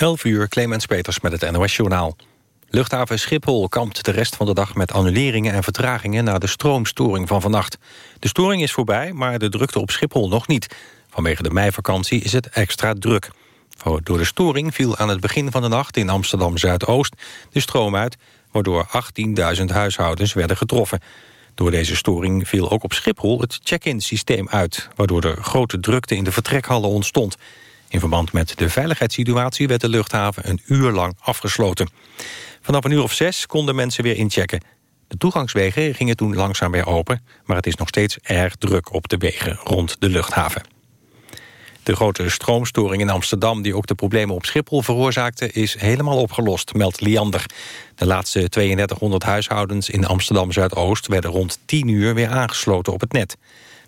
11 uur, Clemens Peters met het NOS-journaal. Luchthaven Schiphol kampt de rest van de dag met annuleringen en vertragingen... na de stroomstoring van vannacht. De storing is voorbij, maar de drukte op Schiphol nog niet. Vanwege de meivakantie is het extra druk. Door de storing viel aan het begin van de nacht in Amsterdam-Zuidoost... de stroom uit, waardoor 18.000 huishoudens werden getroffen. Door deze storing viel ook op Schiphol het check-in systeem uit... waardoor er grote drukte in de vertrekhallen ontstond... In verband met de veiligheidssituatie werd de luchthaven een uur lang afgesloten. Vanaf een uur of zes konden mensen weer inchecken. De toegangswegen gingen toen langzaam weer open... maar het is nog steeds erg druk op de wegen rond de luchthaven. De grote stroomstoring in Amsterdam die ook de problemen op Schiphol veroorzaakte... is helemaal opgelost, meldt Liander. De laatste 3200 huishoudens in Amsterdam-Zuidoost... werden rond 10 uur weer aangesloten op het net.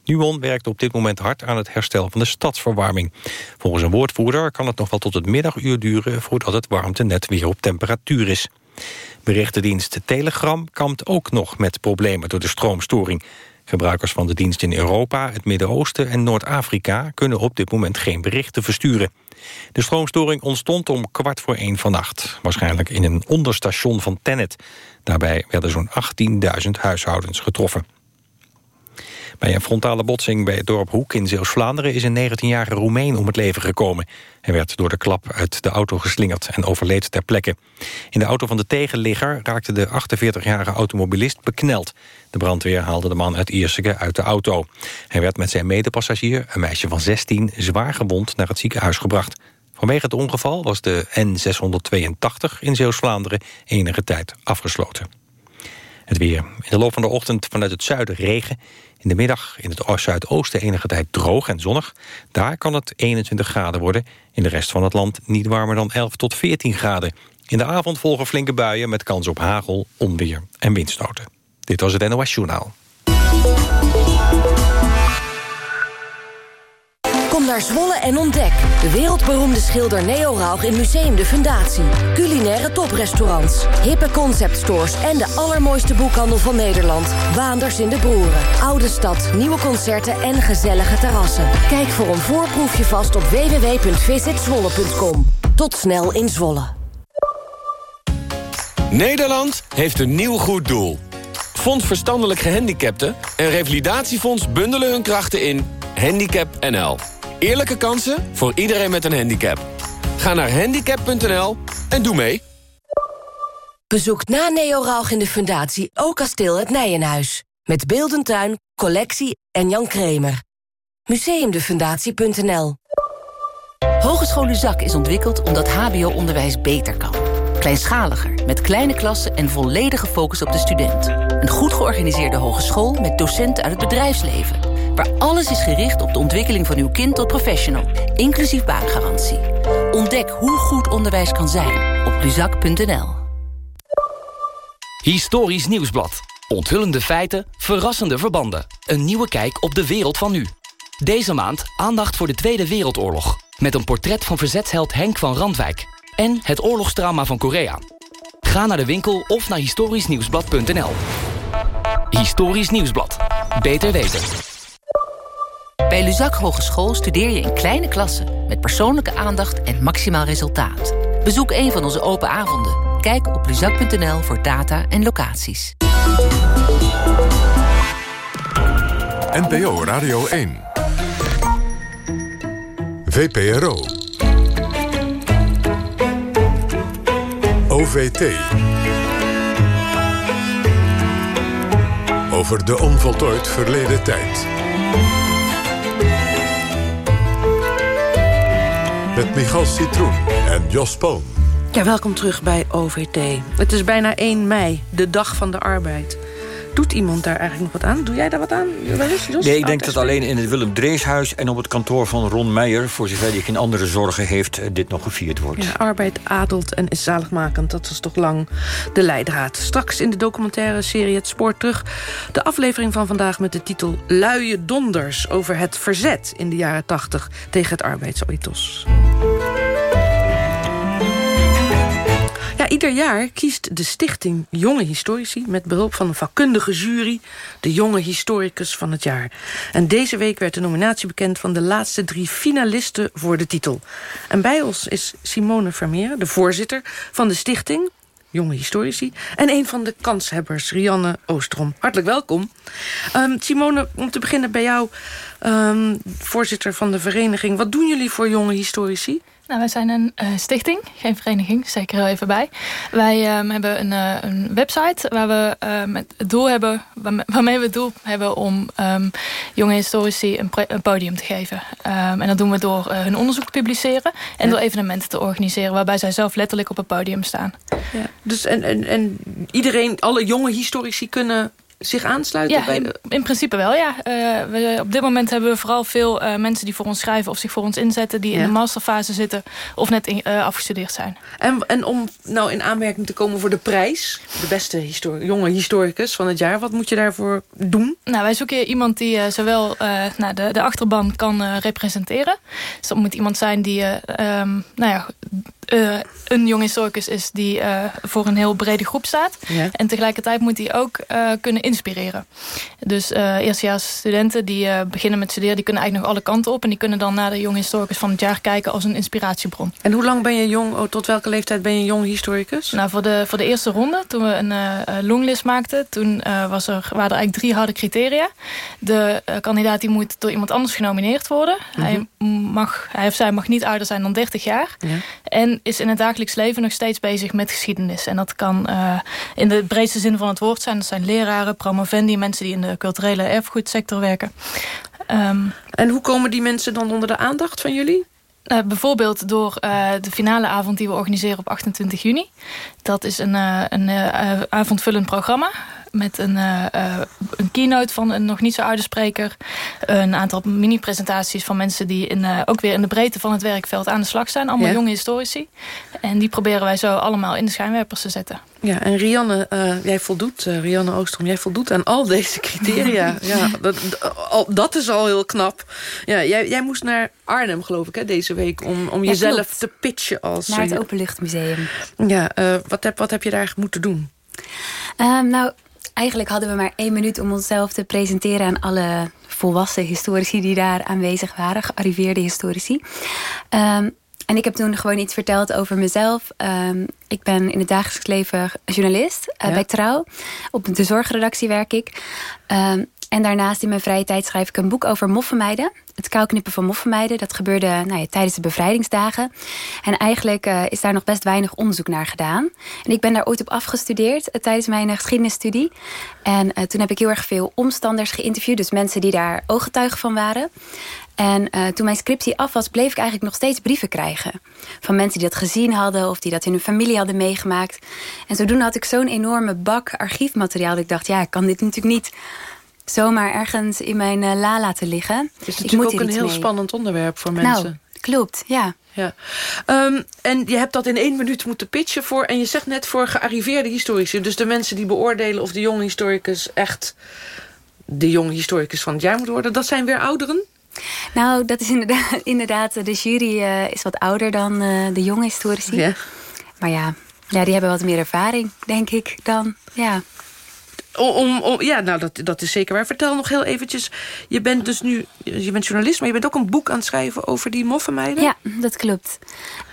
Nuon werkt op dit moment hard aan het herstel van de stadsverwarming. Volgens een woordvoerder kan het nog wel tot het middaguur duren... voordat het warmtenet weer op temperatuur is. Berichtendienst Telegram kampt ook nog met problemen door de stroomstoring. Gebruikers van de dienst in Europa, het Midden-Oosten en Noord-Afrika... kunnen op dit moment geen berichten versturen. De stroomstoring ontstond om kwart voor één vannacht. Waarschijnlijk in een onderstation van Tennet. Daarbij werden zo'n 18.000 huishoudens getroffen. Bij een frontale botsing bij het dorp Hoek in Zeeuws-Vlaanderen... is een 19-jarige Roemeen om het leven gekomen. Hij werd door de klap uit de auto geslingerd en overleed ter plekke. In de auto van de tegenligger raakte de 48-jarige automobilist bekneld. De brandweer haalde de man uit Ierseke uit de auto. Hij werd met zijn medepassagier, een meisje van 16... zwaar gewond naar het ziekenhuis gebracht. Vanwege het ongeval was de N682 in Zeeuws-Vlaanderen enige tijd afgesloten. Weer. In de loop van de ochtend vanuit het zuiden regen. In de middag in het zuidoosten enige tijd droog en zonnig. Daar kan het 21 graden worden. In de rest van het land niet warmer dan 11 tot 14 graden. In de avond volgen flinke buien met kans op hagel, onweer en windstoten. Dit was het NOS Journaal. Kom naar Zwolle en ontdek. De wereldberoemde schilder Neo Rauch in Museum de Fundatie. Culinaire toprestaurants, hippe conceptstores... en de allermooiste boekhandel van Nederland. Waanders in de Broeren. Oude stad, nieuwe concerten en gezellige terrassen. Kijk voor een voorproefje vast op www.visitzwolle.com. Tot snel in Zwolle. Nederland heeft een nieuw goed doel. Fonds Verstandelijk Gehandicapten en Revalidatiefonds bundelen hun krachten in Handicap NL. Eerlijke kansen voor iedereen met een handicap. Ga naar handicap.nl en doe mee. Bezoek na Neo Rauch in de Fundatie ook kasteel het Nijenhuis. Met Beeldentuin, collectie en Jan Kremer. Museumdefundatie.nl Hogeschool Luzak is ontwikkeld omdat hbo-onderwijs beter kan. Kleinschaliger, met kleine klassen en volledige focus op de student. Een goed georganiseerde hogeschool met docenten uit het bedrijfsleven waar alles is gericht op de ontwikkeling van uw kind tot professional, inclusief baangarantie. Ontdek hoe goed onderwijs kan zijn op luzak.nl. Historisch Nieuwsblad. Onthullende feiten, verrassende verbanden. Een nieuwe kijk op de wereld van nu. Deze maand aandacht voor de Tweede Wereldoorlog. Met een portret van verzetsheld Henk van Randwijk. En het oorlogstrauma van Korea. Ga naar de winkel of naar historischnieuwsblad.nl. Historisch Nieuwsblad. Beter weten. Bij Luzak Hogeschool studeer je in kleine klassen... met persoonlijke aandacht en maximaal resultaat. Bezoek een van onze open avonden. Kijk op luzak.nl voor data en locaties. NPO Radio 1. VPRO. OVT. Over de onvoltooid verleden tijd. Met Michal Citroen en Jos Poon. Ja, welkom terug bij OVT. Het is bijna 1 mei, de dag van de arbeid. Iemand daar eigenlijk nog wat aan? Doe jij daar wat aan? Nee, ik denk dat alleen in het Willem Dreeshuis en op het kantoor van Ron Meijer... voor zover hij geen andere zorgen heeft, eh, dit nog gevierd wordt. Ja, arbeid adelt en is zaligmakend. Dat was toch lang de leidraad. Straks in de documentaire serie Het Spoor Terug... de aflevering van vandaag met de titel Luie Donders... over het verzet in de jaren 80 tegen het arbeidsoethos ieder jaar kiest de stichting Jonge Historici... met behulp van een vakkundige jury... de jonge historicus van het jaar. En deze week werd de nominatie bekend... van de laatste drie finalisten voor de titel. En bij ons is Simone Vermeer, de voorzitter van de stichting jonge historici. En een van de kanshebbers, Rianne Oostrom. Hartelijk welkom. Um, Simone, om te beginnen bij jou, um, voorzitter van de vereniging. Wat doen jullie voor jonge historici? Nou, wij zijn een uh, stichting, geen vereniging, zeker heel even bij. Wij um, hebben een, uh, een, website waar we uh, het doel hebben, waarmee we het doel hebben om um, jonge historici een, een, podium te geven. Um, en dat doen we door hun onderzoek te publiceren en ja. door evenementen te organiseren waarbij zij zelf letterlijk op het podium staan. Ja. Dus en, en, en iedereen, alle jonge historici kunnen zich aansluiten? Ja, bij in, in, principe wel, ja. Uh, we, op dit moment hebben we vooral veel uh, mensen die voor ons schrijven... of zich voor ons inzetten, die ja. in de masterfase zitten... of net in, uh, afgestudeerd zijn. En, en om nou in aanmerking te komen voor de prijs... de beste jonge historicus van het jaar... wat moet je daarvoor doen? Nou, wij zoeken iemand die zowel nou, de, de achterban kan representeren. Dus dat moet iemand zijn die... Um, nou ja, uh, een jong historicus is die uh, voor een heel brede groep staat. Ja. En tegelijkertijd moet hij ook uh, kunnen inspireren. Dus eerstejaars studenten die beginnen met studeren... die kunnen eigenlijk nog alle kanten op. En die kunnen dan naar de jong historicus van het jaar kijken als een inspiratiebron. En hoe lang ben je jong? Oh, tot welke leeftijd ben je jong historicus? Nou, voor de, voor de eerste ronde, toen we een longlist maakten... toen was er, waren er eigenlijk drie harde criteria. De kandidaat die moet door iemand anders genomineerd worden. Mm -hmm. hij, mag, hij of zij mag niet ouder zijn dan 30 jaar. Ja. En is in het dagelijks leven nog steeds bezig met geschiedenis. En dat kan uh, in de breedste zin van het woord zijn. Dat zijn leraren, promovendi, mensen die in de culturele erfgoedsector werken. Um, en hoe komen die mensen dan onder de aandacht van jullie? Uh, bijvoorbeeld door uh, de finale avond die we organiseren op 28 juni. Dat is een, uh, een avondvullend programma met een, uh, een keynote van een nog niet zo oude spreker. Een aantal mini-presentaties van mensen die in, uh, ook weer in de breedte van het werkveld aan de slag zijn. Allemaal ja. jonge historici. En die proberen wij zo allemaal in de schijnwerpers te zetten. Ja, en Rianne, uh, jij voldoet, uh, Rianne Oostrom, jij voldoet aan al deze criteria. ja, dat, al, dat is al heel knap. Ja, jij, jij moest naar Arnhem, geloof ik, hè, deze week... om, om ja, jezelf klopt. te pitchen als... Naar het Openluchtmuseum. Ja, wat, heb, wat heb je daar moeten doen? Um, nou, eigenlijk hadden we maar één minuut om onszelf te presenteren aan alle volwassen historici die daar aanwezig waren, gearriveerde historici. Um, en ik heb toen gewoon iets verteld over mezelf. Um, ik ben in het dagelijks leven journalist uh, ja. bij Trouw. Op de zorgredactie werk ik. Um, en daarnaast in mijn vrije tijd schrijf ik een boek over moffenmeiden. Het kouwknippen van moffenmeiden. Dat gebeurde nou ja, tijdens de bevrijdingsdagen. En eigenlijk uh, is daar nog best weinig onderzoek naar gedaan. En ik ben daar ooit op afgestudeerd uh, tijdens mijn uh, geschiedenisstudie. En toen heb ik heel erg veel omstanders geïnterviewd. Dus mensen die daar ooggetuigen van waren. En toen mijn scriptie af was, bleef ik eigenlijk nog steeds brieven krijgen. Van mensen die dat gezien hadden of die dat in hun familie hadden meegemaakt. En zodoende had ik zo'n enorme bak archiefmateriaal dat ik dacht, ja, ik kan dit natuurlijk niet zomaar ergens in mijn uh, la laten liggen. Het is natuurlijk ook een heel mee. spannend onderwerp voor mensen. Nou, klopt, ja. Ja. Um, en je hebt dat in één minuut moeten pitchen voor... en je zegt net voor gearriveerde historici. Dus de mensen die beoordelen of de jonge historicus echt... de jonge historicus van het jaar moet worden. Dat zijn weer ouderen? Nou, dat is inderdaad... inderdaad de jury uh, is wat ouder dan uh, de jonge historici. Ja. Maar ja, ja, die hebben wat meer ervaring, denk ik, dan... Ja. Om, om, ja, nou, dat, dat is zeker waar. Vertel nog heel eventjes. Je bent dus nu, je bent journalist, maar je bent ook een boek aan het schrijven over die moffenmeiden. Ja, dat klopt.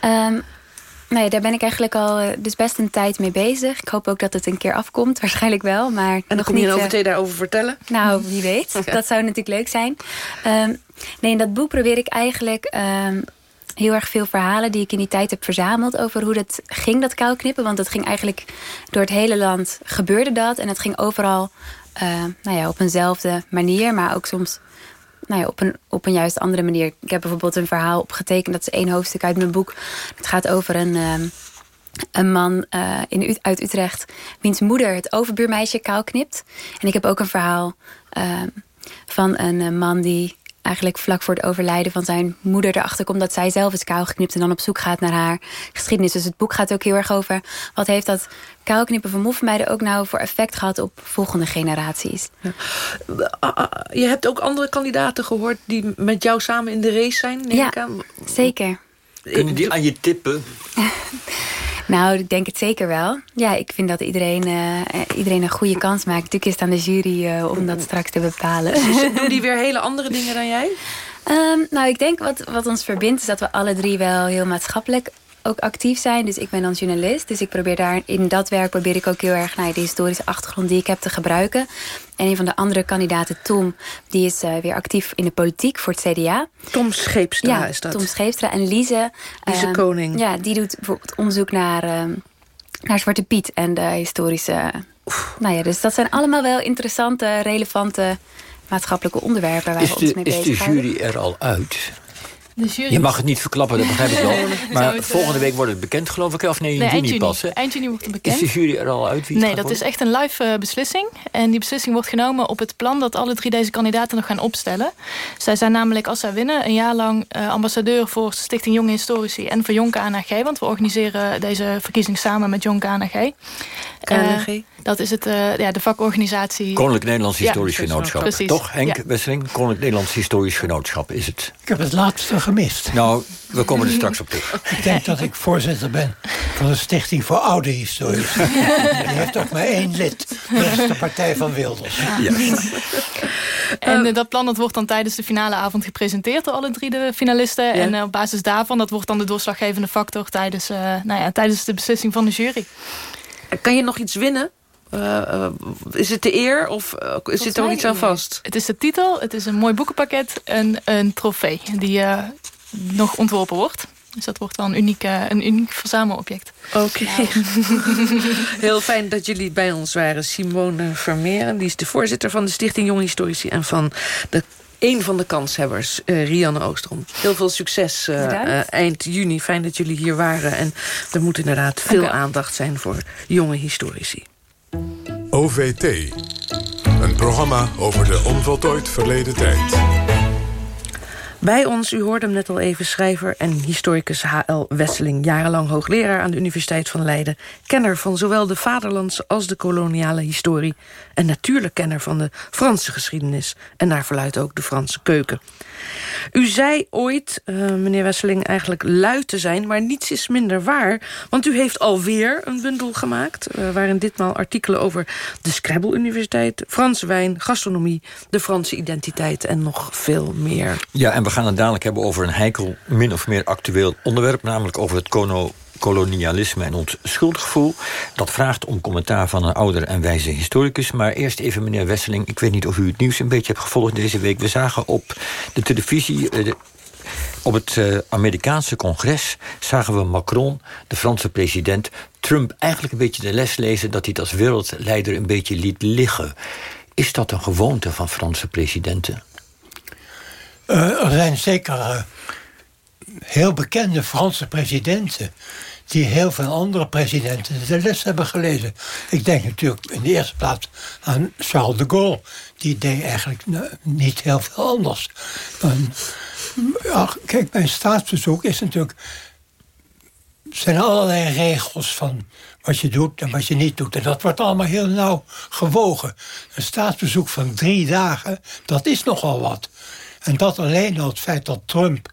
Um, nou ja, daar ben ik eigenlijk al dus best een tijd mee bezig. Ik hoop ook dat het een keer afkomt, waarschijnlijk wel. Maar en dan nog kom je niet, een over daarover vertellen? Nou, wie weet. Okay. Dat zou natuurlijk leuk zijn. Um, nee, in dat boek probeer ik eigenlijk... Um, heel erg veel verhalen die ik in die tijd heb verzameld... over hoe dat ging, dat kouwknippen. Want dat ging eigenlijk door het hele land gebeurde dat. En het ging overal uh, nou ja, op eenzelfde manier. Maar ook soms nou ja, op, een, op een juist andere manier. Ik heb bijvoorbeeld een verhaal opgetekend. Dat is één hoofdstuk uit mijn boek. Het gaat over een... Um, een man uh, in, uit Utrecht, wiens moeder het overbuurmeisje kou knipt. En ik heb ook een verhaal uh, van een man die eigenlijk vlak voor het overlijden van zijn moeder erachter komt dat zij zelf is kou geknipt en dan op zoek gaat naar haar geschiedenis. Dus het boek gaat ook heel erg over wat heeft dat kouwknippen van moffenmeiden ook nou voor effect gehad op volgende generaties. Ja. Je hebt ook andere kandidaten gehoord die met jou samen in de race zijn? Ja, zeker. Kunnen die aan je tippen? Nou, ik denk het zeker wel. Ja, ik vind dat iedereen, uh, iedereen een goede kans maakt. Natuurlijk is het aan de jury uh, om dat straks te bepalen. Dus doen die weer hele andere dingen dan jij? Um, nou, ik denk wat, wat ons verbindt is dat we alle drie wel heel maatschappelijk ook actief zijn. Dus ik ben dan journalist. Dus ik probeer daar in dat werk probeer ik ook heel erg nou, de historische achtergrond die ik heb te gebruiken. En een van de andere kandidaten, Tom, die is uh, weer actief in de politiek voor het CDA. Tom Scheepstra ja, is dat? Tom Scheepstra en Lise. Lise um, Koning. Ja, die doet bijvoorbeeld onderzoek naar, um, naar Zwarte Piet en de historische... Oef. Nou ja, dus dat zijn allemaal wel interessante, relevante maatschappelijke onderwerpen waar is we de, ons mee Is de bezig jury er al uit? Jury... Je mag het niet verklappen, dat begrijp ik wel. Maar volgende uh, week wordt het bekend, geloof ik. Of nee, in Nee, juni eind juni. pas. Hè? Eind juni wordt het bekend. Is de jury er al uit? Wie het Nee, gaat dat is echt een live uh, beslissing. En die beslissing wordt genomen op het plan dat alle drie deze kandidaten nog gaan opstellen. Zij zijn namelijk, als zij winnen, een jaar lang uh, ambassadeur voor Stichting Jonge Historici en voor Jonk KNG. Want we organiseren deze verkiezing samen met Jonk KNG. KNG? Dat is het, uh, ja, de vakorganisatie. Koninklijk Nederlands Historisch ja, Genootschap. Precies. Toch, Henk Ja. Wesseling? Koninklijk Nederlands Historisch Genootschap is het. Ik heb het laatste gemist. Nou, we komen er straks op terug. Ik denk dat ik voorzitter ben van de Stichting voor Oude Historici. Die heeft ook maar één lid. Dat is de Partij van Wilders. Ja. En uh, dat plan dat wordt dan tijdens de finale avond gepresenteerd door alle drie de finalisten. En uh, op basis daarvan, dat wordt dan de doorslaggevende factor tijdens, uh, nou ja, tijdens de beslissing van de jury. Kan je nog iets winnen? Uh, is het de eer of uh, zit er ook iets aan vast? Het is de titel, het is een mooi boekenpakket en een trofee die uh, nog ontworpen wordt. Dus dat wordt wel een uniek, een uniek verzamelobject. Oké. Okay. Heel fijn dat jullie bij ons waren. Simone Vermeeren, die is de voorzitter van de Stichting Jong Historici... en van de een van de kanshebbers, uh, Rianne Oostrom. Heel veel succes uh, uh, eind juni. Fijn dat jullie hier waren. En er moet inderdaad veel aandacht zijn voor jonge historici. OVT. Een programma over de onvoltooid verleden tijd. Bij ons, u hoorde hem net al even, schrijver en historicus H.L. Wesseling... jarenlang hoogleraar aan de Universiteit van Leiden... kenner van zowel de vaderlandse als de koloniale historie... en natuurlijk kenner van de Franse geschiedenis... en naar verluidt ook de Franse keuken. U zei ooit, uh, meneer Wesseling, eigenlijk luid te zijn... maar niets is minder waar, want u heeft alweer een bundel gemaakt... Uh, waarin ditmaal artikelen over de Scrabble Universiteit... Franse wijn, gastronomie, de Franse identiteit en nog veel meer. Ja, en we gaan het dadelijk hebben over een heikel, min of meer actueel onderwerp... namelijk over het kono kolonialisme en ons schuldgevoel. Dat vraagt om commentaar van een ouder en wijze historicus. Maar eerst even, meneer Wesseling, ik weet niet of u het nieuws een beetje hebt gevolgd deze week. We zagen op de televisie... De, op het uh, Amerikaanse congres zagen we Macron, de Franse president... Trump eigenlijk een beetje de les lezen... dat hij het als wereldleider een beetje liet liggen. Is dat een gewoonte van Franse presidenten? Uh, er zijn zeker heel bekende Franse presidenten die heel veel andere presidenten de les hebben gelezen. Ik denk natuurlijk in de eerste plaats aan Charles de Gaulle. Die deed eigenlijk uh, niet heel veel anders. En, ja, kijk, mijn staatsbezoek is natuurlijk... zijn allerlei regels van wat je doet en wat je niet doet. En dat wordt allemaal heel nauw gewogen. Een staatsbezoek van drie dagen, dat is nogal wat. En dat alleen al het feit dat Trump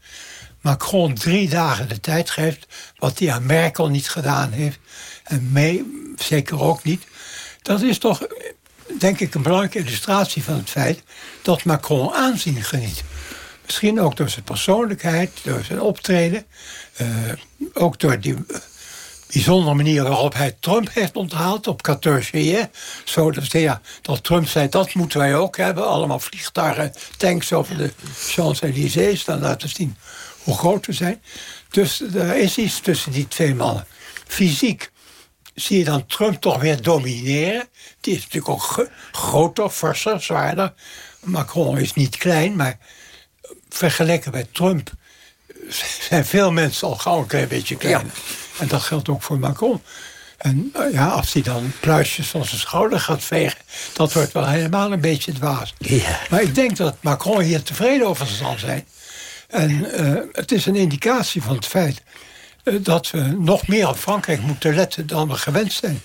Macron drie dagen de tijd geeft... wat hij aan Merkel niet gedaan heeft... en May zeker ook niet... dat is toch, denk ik, een belangrijke illustratie van het feit... dat Macron aanzien geniet. Misschien ook door zijn persoonlijkheid, door zijn optreden... Uh, ook door die uh, bijzondere manier waarop hij Trump heeft onthaald op 14 juillet. Zo dat, ja, dat Trump zei, dat moeten wij ook hebben. Allemaal vliegtuigen, tanks over de Champs-Élysées... dan laten zien hoe groot we zijn. Dus er is iets tussen die twee mannen. Fysiek zie je dan Trump toch weer domineren. Die is natuurlijk ook groter, forser, zwaarder. Macron is niet klein, maar vergeleken bij Trump... zijn veel mensen al gauw een klein beetje kleiner. Ja. En dat geldt ook voor Macron. En ja, als hij dan pluisjes van zijn schouder gaat vegen... dat wordt wel helemaal een beetje dwaas. Ja. Maar ik denk dat Macron hier tevreden over zal zijn... En uh, het is een indicatie van het feit uh, dat we nog meer op Frankrijk moeten letten dan we gewend zijn.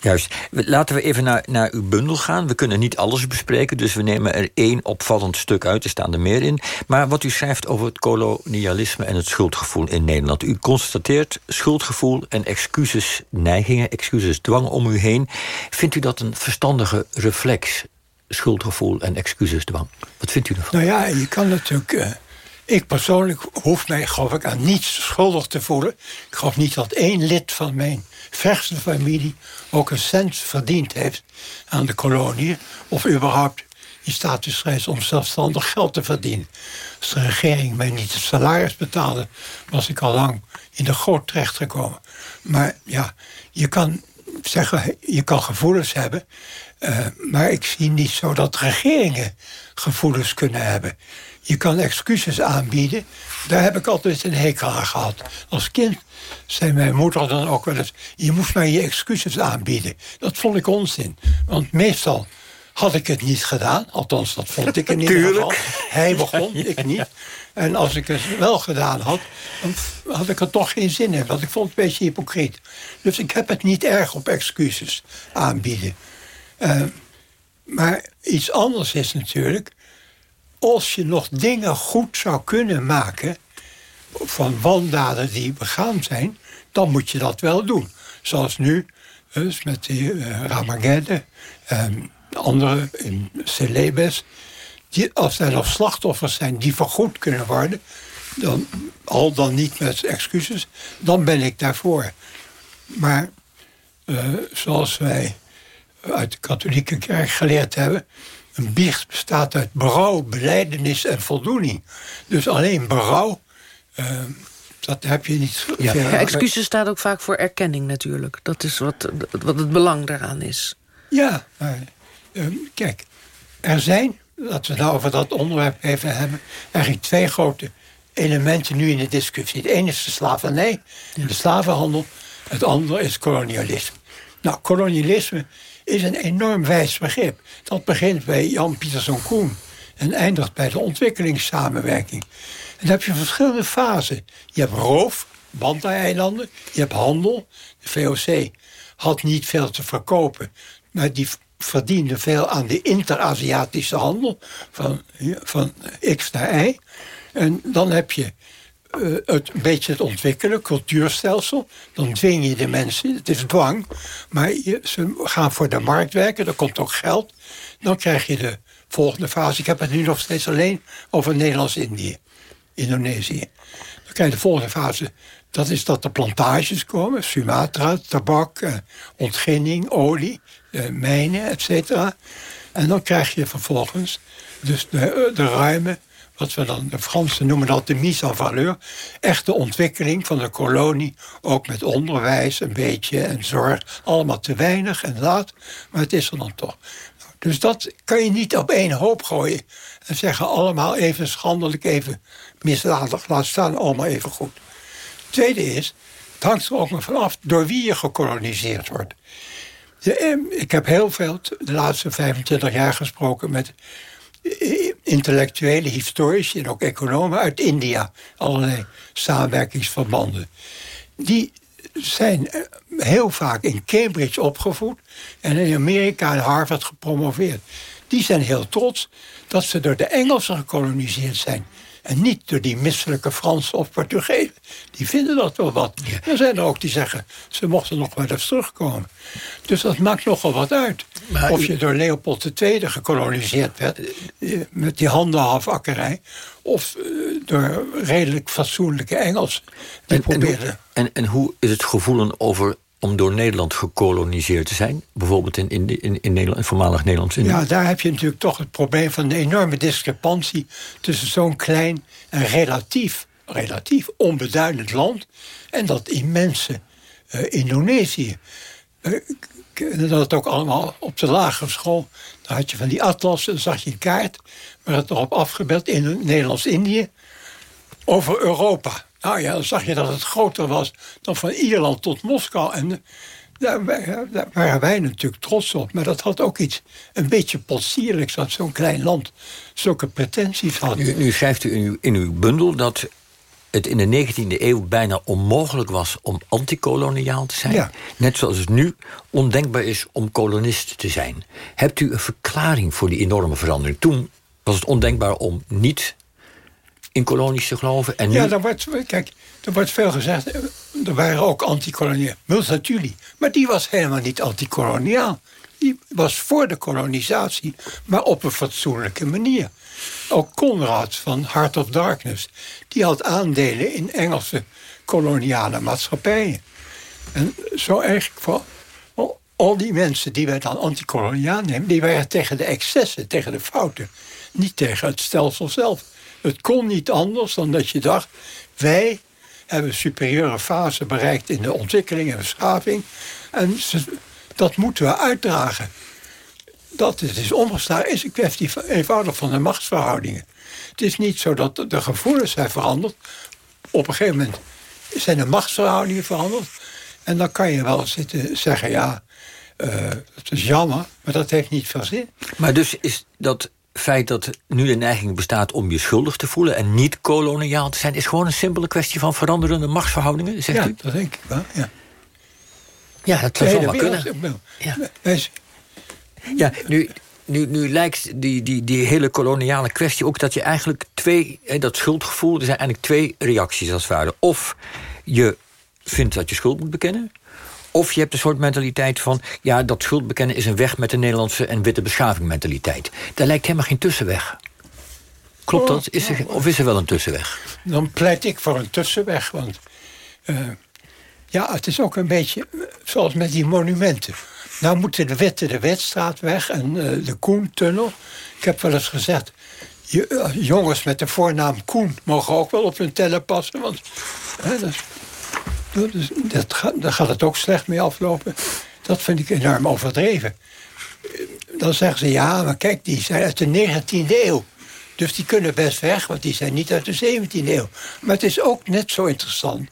Juist. Laten we even naar, naar uw bundel gaan. We kunnen niet alles bespreken, dus we nemen er één opvallend stuk uit. Er staan er meer in. Maar wat u schrijft over het kolonialisme en het schuldgevoel in Nederland. U constateert schuldgevoel en excuses, neigingen, excuses, dwang om u heen. Vindt u dat een verstandige reflex? Schuldgevoel en excusesdwang. Wat vindt u ervan? Nou ja, je kan natuurlijk. Uh, ik persoonlijk hoef mij, geloof ik, aan niets schuldig te voelen. Ik geloof niet dat één lid van mijn verste familie ook een cent verdiend heeft aan de kolonie. Of überhaupt in staat is om zelfstandig geld te verdienen. Als de regering mij niet het salaris betaalde, was ik al lang in de goot terechtgekomen. Maar ja, je kan zeggen, je kan gevoelens hebben. Uh, maar ik zie niet zo dat regeringen gevoelens kunnen hebben. Je kan excuses aanbieden. Daar heb ik altijd een hekel aan gehad. Als kind zei mijn moeder dan ook wel eens... je moest mij je excuses aanbieden. Dat vond ik onzin. Want meestal had ik het niet gedaan. Althans, dat vond ik in ieder geval. Hij begon, ik niet. En als ik het wel gedaan had, dan had ik er toch geen zin in. Want ik vond het een beetje hypocriet. Dus ik heb het niet erg op excuses aanbieden. Uh, maar iets anders is natuurlijk... als je nog dingen goed zou kunnen maken... van wandaden die begaan zijn... dan moet je dat wel doen. Zoals nu, dus met die uh, Ramageddon... Um, andere in Celebes... Die, als er nog slachtoffers zijn die vergoed kunnen worden... Dan, al dan niet met excuses, dan ben ik daarvoor. Maar uh, zoals wij uit de katholieke kerk geleerd hebben... een biecht bestaat uit berouw, beleidenis en voldoening. Dus alleen berouw, uh, dat heb je niet... Ja. ja, excuses staat ook vaak voor erkenning natuurlijk. Dat is wat, wat het belang daaraan is. Ja, maar uh, kijk, er zijn, laten we nou over dat onderwerp even hebben... eigenlijk twee grote elementen nu in de discussie. Het ene is de slavernij, de slavenhandel. Het andere is kolonialisme. Nou, kolonialisme is een enorm wijs begrip. Dat begint bij Jan Pieterszoon Koen en eindigt bij de ontwikkelingssamenwerking. En dan heb je verschillende fasen. Je hebt roof, Banda-eilanden, je hebt handel. De VOC had niet veel te verkopen, maar die verdiende veel aan de inter-Aziatische handel, van, van X naar Y. En dan heb je uh, het, een beetje het ontwikkelen, cultuurstelsel. Dan dwing je de mensen, het is dwang. Maar je, ze gaan voor de markt werken, er komt ook geld. Dan krijg je de volgende fase. Ik heb het nu nog steeds alleen over Nederlands-Indië, Indonesië. Dan krijg je de volgende fase. Dat is dat er plantages komen, Sumatra, tabak, eh, ontginning, olie, eh, mijnen, et cetera. En dan krijg je vervolgens dus de, de ruime wat we dan, de Fransen noemen dat de mise en valeur. Echte ontwikkeling van de kolonie, ook met onderwijs een beetje en zorg. Allemaal te weinig en laat, maar het is er dan toch. Dus dat kan je niet op één hoop gooien. En zeggen allemaal even schandelijk, even misdadig. Laat staan allemaal even goed. Tweede is, het hangt er ook nog vanaf door wie je gekoloniseerd wordt. De, ik heb heel veel de laatste 25 jaar gesproken met intellectuele, historici en ook economen uit India. Allerlei samenwerkingsverbanden. Die zijn eh, heel vaak in Cambridge opgevoed en in Amerika en Harvard gepromoveerd. Die zijn heel trots dat ze door de Engelsen gekoloniseerd zijn. En niet door die misselijke Fransen of Portugezen. Die vinden dat wel wat. Er zijn er ook die zeggen, ze mochten nog wel eens terugkomen. Dus dat maakt nogal wat uit. Of je door Leopold II gekoloniseerd werd, eh, met die handenhalfakkerij... of eh, door redelijk fatsoenlijke Engels. Die en, probeerden... en, en hoe is het gevoelen over om door Nederland gekoloniseerd te zijn? Bijvoorbeeld in, in, in, in, Nederland, in voormalig Nederlands Indië? Ja, daar heb je natuurlijk toch het probleem van de enorme discrepantie... tussen zo'n klein en relatief, relatief onbeduidend land... en dat immense uh, Indonesië. Uh, dat ook allemaal op de lagere school. Dan had je van die atlas, dan zag je een kaart... maar het erop afgebeeld in Nederlands-Indië... over Europa. Nou ja, dan zag je dat het groter was dan van Ierland tot Moskou. En daar, daar waren wij natuurlijk trots op. Maar dat had ook iets een beetje potsierlijks... dat zo'n klein land zulke pretenties had. Nu, schrijft u in uw bundel dat het in de 19e eeuw bijna onmogelijk was om antikoloniaal te zijn. Net zoals het nu ondenkbaar is om kolonist te zijn. Hebt u een verklaring voor die enorme verandering? Toen was het ondenkbaar om niet in kolonies te geloven. En nu... Ja, daar wordt, kijk, er wordt veel gezegd. Er waren ook antikoloniaal. Multatuli. Maar die was helemaal niet antikoloniaal. Die was voor de kolonisatie, maar op een fatsoenlijke manier. Ook Conrad van Heart of Darkness, die had aandelen in Engelse koloniale maatschappijen. En zo eigenlijk al die mensen die wij dan antikoloniaal nemen, die waren tegen de excessen, tegen de fouten, niet tegen het stelsel zelf. Het kon niet anders dan dat je dacht, wij hebben een superieure fase bereikt in de ontwikkeling en beschaving. En dat moeten we uitdragen dat het is omgeslagen is een kwestie van, eenvoudig van de machtsverhoudingen. Het is niet zo dat de gevoelens zijn veranderd. Op een gegeven moment zijn de machtsverhoudingen veranderd. En dan kan je wel zitten zeggen, ja, uh, het is jammer, maar dat heeft niet veel zin. Maar dus is dat feit dat nu de neiging bestaat om je schuldig te voelen... en niet koloniaal te zijn, is gewoon een simpele kwestie van veranderende machtsverhoudingen, zegt ja, u? dat denk ik wel, ja. Ja, dat zou zomaar kunnen. Ja. Ja, nu, nu, nu lijkt die, die, die hele koloniale kwestie ook dat je eigenlijk twee... dat schuldgevoel, er zijn eigenlijk twee reacties als het ware. Of je vindt dat je schuld moet bekennen... Of je hebt een soort mentaliteit van... ja, dat schuld bekennen is een weg met de Nederlandse en witte beschaving mentaliteit. Daar lijkt helemaal geen tussenweg. Klopt dat? Is er, of is er wel een tussenweg? Dan pleit ik voor een tussenweg. Want uh, ja, het is ook een beetje zoals met die monumenten. Nou moeten de wetten de Wetstraat weg en uh, de Koentunnel. Ik heb wel eens gezegd... Je, uh, jongens met de voornaam Koen mogen ook wel op hun tellen passen. Want dat, dat daar gaat het ook slecht mee aflopen. Dat vind ik enorm overdreven. Dan zeggen ze, ja, maar kijk, die zijn uit de 19e eeuw. Dus die kunnen best weg, want die zijn niet uit de 17e eeuw. Maar het is ook net zo interessant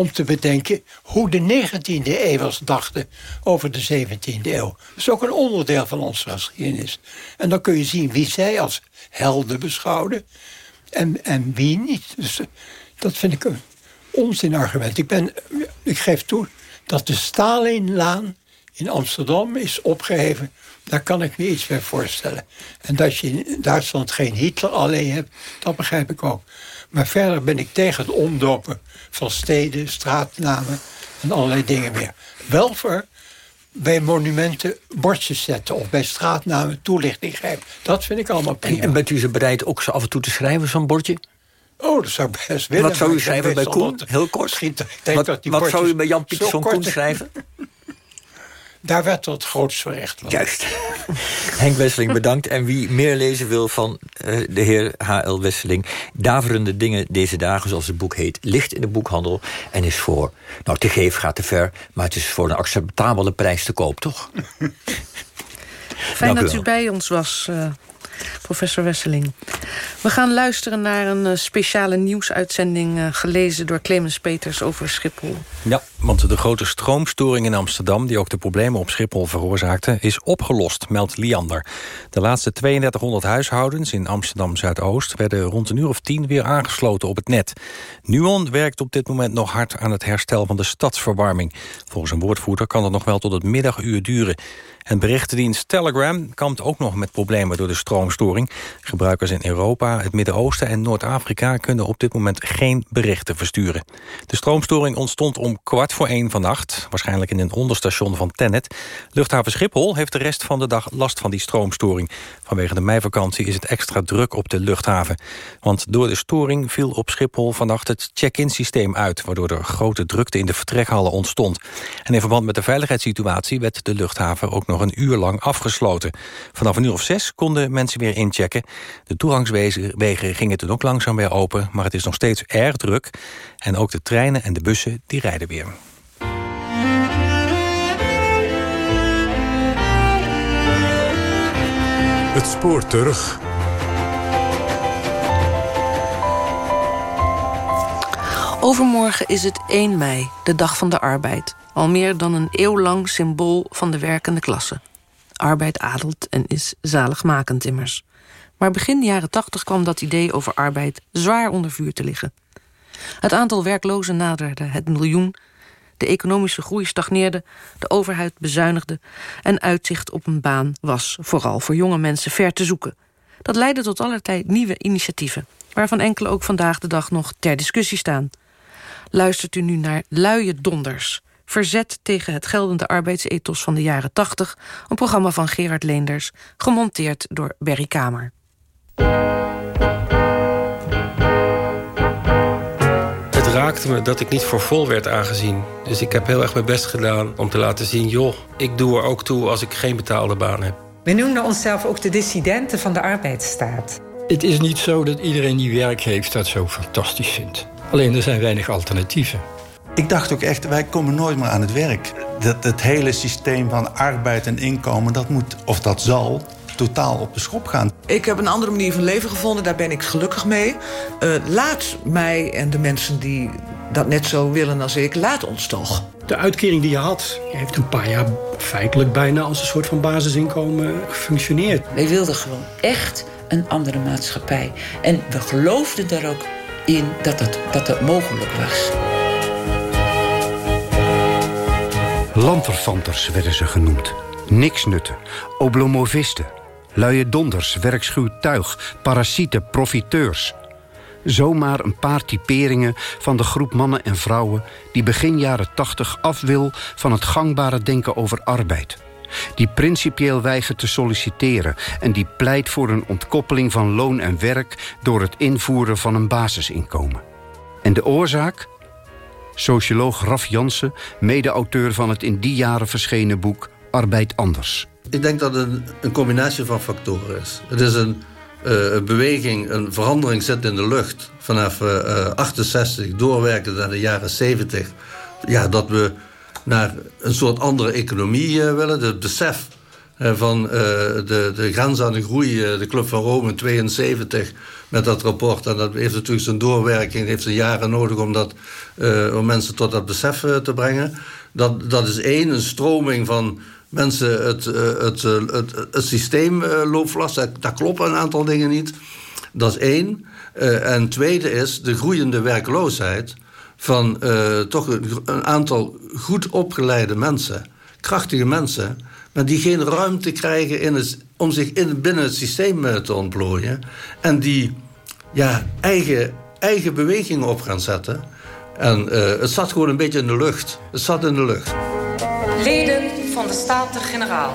om te bedenken hoe de 19e eeuwers dachten over de 17e eeuw. Dat is ook een onderdeel van onze geschiedenis. En dan kun je zien wie zij als helden beschouwden en, en wie niet. Dus eh, dat vind ik een onzinargument. Ik, ben, ik geef toe dat de Stalinlaan in Amsterdam is opgeheven. Daar kan ik me iets bij voorstellen. En dat je in Duitsland geen Hitler alleen hebt, dat begrijp ik ook. Maar verder ben ik tegen het omdopen van steden, straatnamen en allerlei dingen meer. Wel voor bij monumenten bordjes zetten of bij straatnamen toelichting geven. Dat vind ik allemaal prima. En, bent u ze bereid ook zo af en toe te schrijven, zo'n bordje? Oh, dat zou ik best willen. Wat zou u schrijven bij Koen? Heel kort. wat, dat wat zou u bij Jan Pieterszoon Koen schrijven? Daar werd het grootst recht. Juist. Henk Wesseling, bedankt. En wie meer lezen wil van uh, de heer H.L. Wesseling... Daverende dingen deze dagen, zoals het boek heet... ligt in de boekhandel en is voor... nou, te geef gaat te ver... maar het is voor een acceptabele prijs te koop, toch? Fijn dat u bij ons was, uh, professor Wesseling. We gaan luisteren naar een uh, speciale nieuwsuitzending... Uh, gelezen door Clemens Peters over Schiphol. Ja, want de grote stroomstoring in Amsterdam... die ook de problemen op Schiphol veroorzaakte... is opgelost, meldt Liander. De laatste 3200 huishoudens in Amsterdam-Zuidoost... werden rond een uur of tien weer aangesloten op het net. Nuon werkt op dit moment nog hard aan het herstel van de stadsverwarming. Volgens een woordvoerder kan dat nog wel tot het middaguur duren. En berichtendienst Telegram kampt ook nog met problemen door de stroomstoring. Gebruikers in Europa, het Midden-Oosten en Noord-Afrika... kunnen op dit moment geen berichten versturen. De stroomstoring ontstond om kwart voor één vannacht. Waarschijnlijk in een onderstation van Tennet. Luchthaven Schiphol heeft de rest van de dag last van die stroomstoring. Vanwege de meivakantie is het extra druk op de luchthaven. Want door de storing viel op Schiphol vannacht het check-in systeem uit... waardoor er grote drukte in de vertrekhallen ontstond. En in verband met de veiligheidssituatie werd de luchthaven ook nog een uur lang afgesloten. Vanaf een uur of zes konden mensen weer inchecken. De toegangswegen gingen toen ook langzaam weer open... maar het is nog steeds erg druk. En ook de treinen en de bussen die rijden weer. Het spoor terug. Overmorgen is het 1 mei, de dag van de arbeid. Al meer dan een eeuw lang symbool van de werkende klasse. Arbeid adelt en is zaligmakend immers. Maar begin jaren 80 kwam dat idee over arbeid zwaar onder vuur te liggen. Het aantal werklozen naderde het miljoen. De economische groei stagneerde, de overheid bezuinigde... en uitzicht op een baan was vooral voor jonge mensen ver te zoeken. Dat leidde tot allerlei nieuwe initiatieven... waarvan enkele ook vandaag de dag nog ter discussie staan. Luistert u nu naar Luie Donders... Verzet tegen het geldende arbeidsethos van de jaren 80... een programma van Gerard Leenders, gemonteerd door Berry Kamer. Het raakte me dat ik niet voor vol werd aangezien. Dus ik heb heel erg mijn best gedaan om te laten zien... joh, ik doe er ook toe als ik geen betaalde baan heb. We noemden onszelf ook de dissidenten van de arbeidsstaat. Het is niet zo dat iedereen die werk heeft dat zo fantastisch vindt. Alleen er zijn weinig alternatieven. Ik dacht ook echt, wij komen nooit meer aan het werk. Dat het hele systeem van arbeid en inkomen, dat moet, of dat zal, totaal op de schop gaan. Ik heb een andere manier van leven gevonden, daar ben ik gelukkig mee. Uh, laat mij en de mensen die dat net zo willen als ik, laat ons toch. De uitkering die je had, heeft een paar jaar feitelijk bijna als een soort van basisinkomen gefunctioneerd. Wij wilden gewoon echt een andere maatschappij. En we geloofden er ook in dat het, dat het mogelijk was. Lanterfanters werden ze genoemd. Niksnutten, oblomovisten, luie donders, werkschuw tuig, parasieten, profiteurs. Zomaar een paar typeringen van de groep mannen en vrouwen... die begin jaren tachtig af wil van het gangbare denken over arbeid. Die principieel weigert te solliciteren... en die pleit voor een ontkoppeling van loon en werk... door het invoeren van een basisinkomen. En de oorzaak? Socioloog Raf Jansen, mede-auteur van het in die jaren verschenen boek Arbeid Anders. Ik denk dat het een, een combinatie van factoren is. Het is een, een beweging, een verandering zit in de lucht. Vanaf uh, 68 doorwerken naar de jaren 70. Ja, dat we naar een soort andere economie willen. Het besef van de, de grens aan de groei, de Club van Rome 72 met dat rapport. En dat heeft natuurlijk zijn doorwerking, heeft zijn jaren nodig om, dat, om mensen tot dat besef te brengen. Dat, dat is één, een stroming van mensen, het, uh, het, het, het, systeem loopt vast. Daar kloppen een aantal dingen niet. Dat is één. en tweede is de groeiende werkloosheid van toch een, aantal goed opgeleide mensen, krachtige mensen maar die geen ruimte krijgen in om zich in, binnen het systeem eh, te ontplooien. En die ja, eigen, eigen bewegingen op gaan zetten. En uh, het zat gewoon een beetje in de lucht. Het zat in de lucht. Leden van de Staten-Generaal.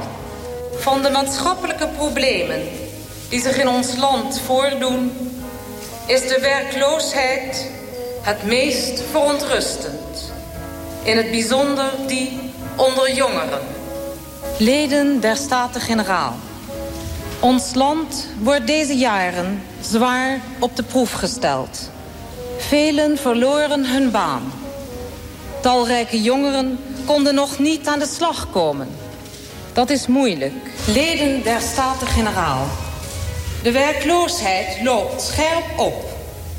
Van de maatschappelijke problemen die zich in ons land voordoen... is de werkloosheid het meest verontrustend. In het bijzonder die onder jongeren. Leden der Staten-Generaal. Ons land wordt deze jaren zwaar op de proef gesteld. Velen verloren hun baan. Talrijke jongeren konden nog niet aan de slag komen. Dat is moeilijk. Leden der Staten-Generaal. De werkloosheid loopt scherp op.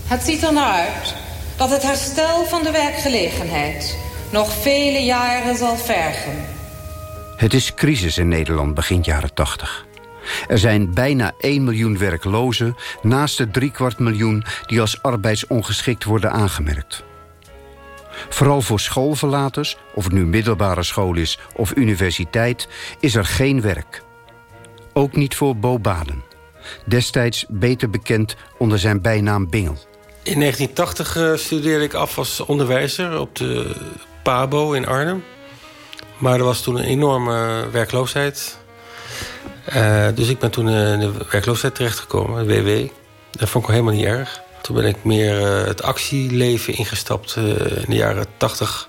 Het ziet er naar uit dat het herstel van de werkgelegenheid... nog vele jaren zal vergen. Het is crisis in Nederland begin jaren 80. Er zijn bijna 1 miljoen werklozen... naast de driekwart miljoen die als arbeidsongeschikt worden aangemerkt. Vooral voor schoolverlaters, of het nu middelbare school is of universiteit... is er geen werk. Ook niet voor Bo Baden. Destijds beter bekend onder zijn bijnaam Bingel. In 1980 uh, studeerde ik af als onderwijzer op de PABO in Arnhem. Maar er was toen een enorme werkloosheid. Uh, dus ik ben toen in de werkloosheid terechtgekomen, WW. Dat vond ik helemaal niet erg. Toen ben ik meer uh, het actieleven ingestapt. Uh, in de jaren tachtig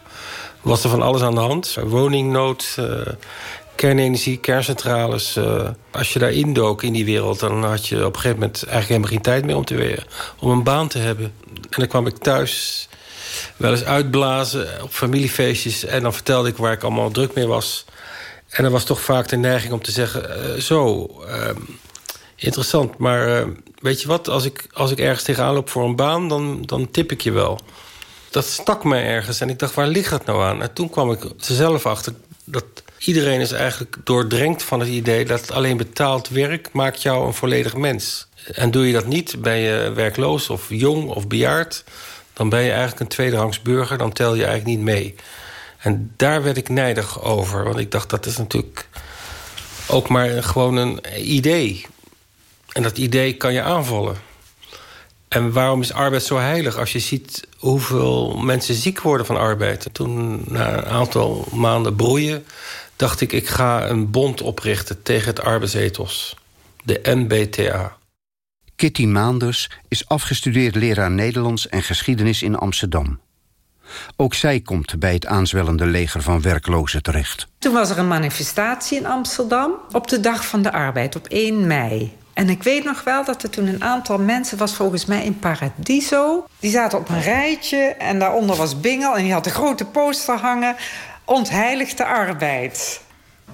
was er van alles aan de hand. Woningnood, kernenergie, kerncentrales. als je daar indook in die wereld... dan had je op een gegeven moment eigenlijk helemaal geen tijd meer om, te, om een baan te hebben. En dan kwam ik thuis wel eens uitblazen op familiefeestjes. En dan vertelde ik waar ik allemaal druk mee was. En er was toch vaak de neiging om te zeggen... Uh, zo, uh, interessant, maar uh, weet je wat? Als ik, als ik ergens tegenaan loop voor een baan, dan, dan tip ik je wel. Dat stak me ergens en ik dacht, waar ligt dat nou aan? En toen kwam ik er zelf achter dat iedereen is eigenlijk doordrenkt van het idee... dat alleen betaald werk maakt jou een volledig mens. En doe je dat niet, ben je werkloos of jong of bejaard dan ben je eigenlijk een tweederangs burger. Dan tel je eigenlijk niet mee. En daar werd ik nijdig over. Want ik dacht, dat is natuurlijk ook maar gewoon een idee. En dat idee kan je aanvallen. En waarom is arbeid zo heilig? Als je ziet hoeveel mensen ziek worden van arbeid. Toen, na een aantal maanden broeien... dacht ik, ik ga een bond oprichten tegen het arbeidsethos. De MBTA. Kitty Maanders is afgestudeerd leraar Nederlands en geschiedenis in Amsterdam. Ook zij komt bij het aanzwellende leger van werklozen terecht. Toen was er een manifestatie in Amsterdam op de Dag van de Arbeid, op 1 mei. En ik weet nog wel dat er toen een aantal mensen was, volgens mij in Paradiso. Die zaten op een rijtje en daaronder was Bingel en die had een grote poster hangen. Ontheilig de arbeid.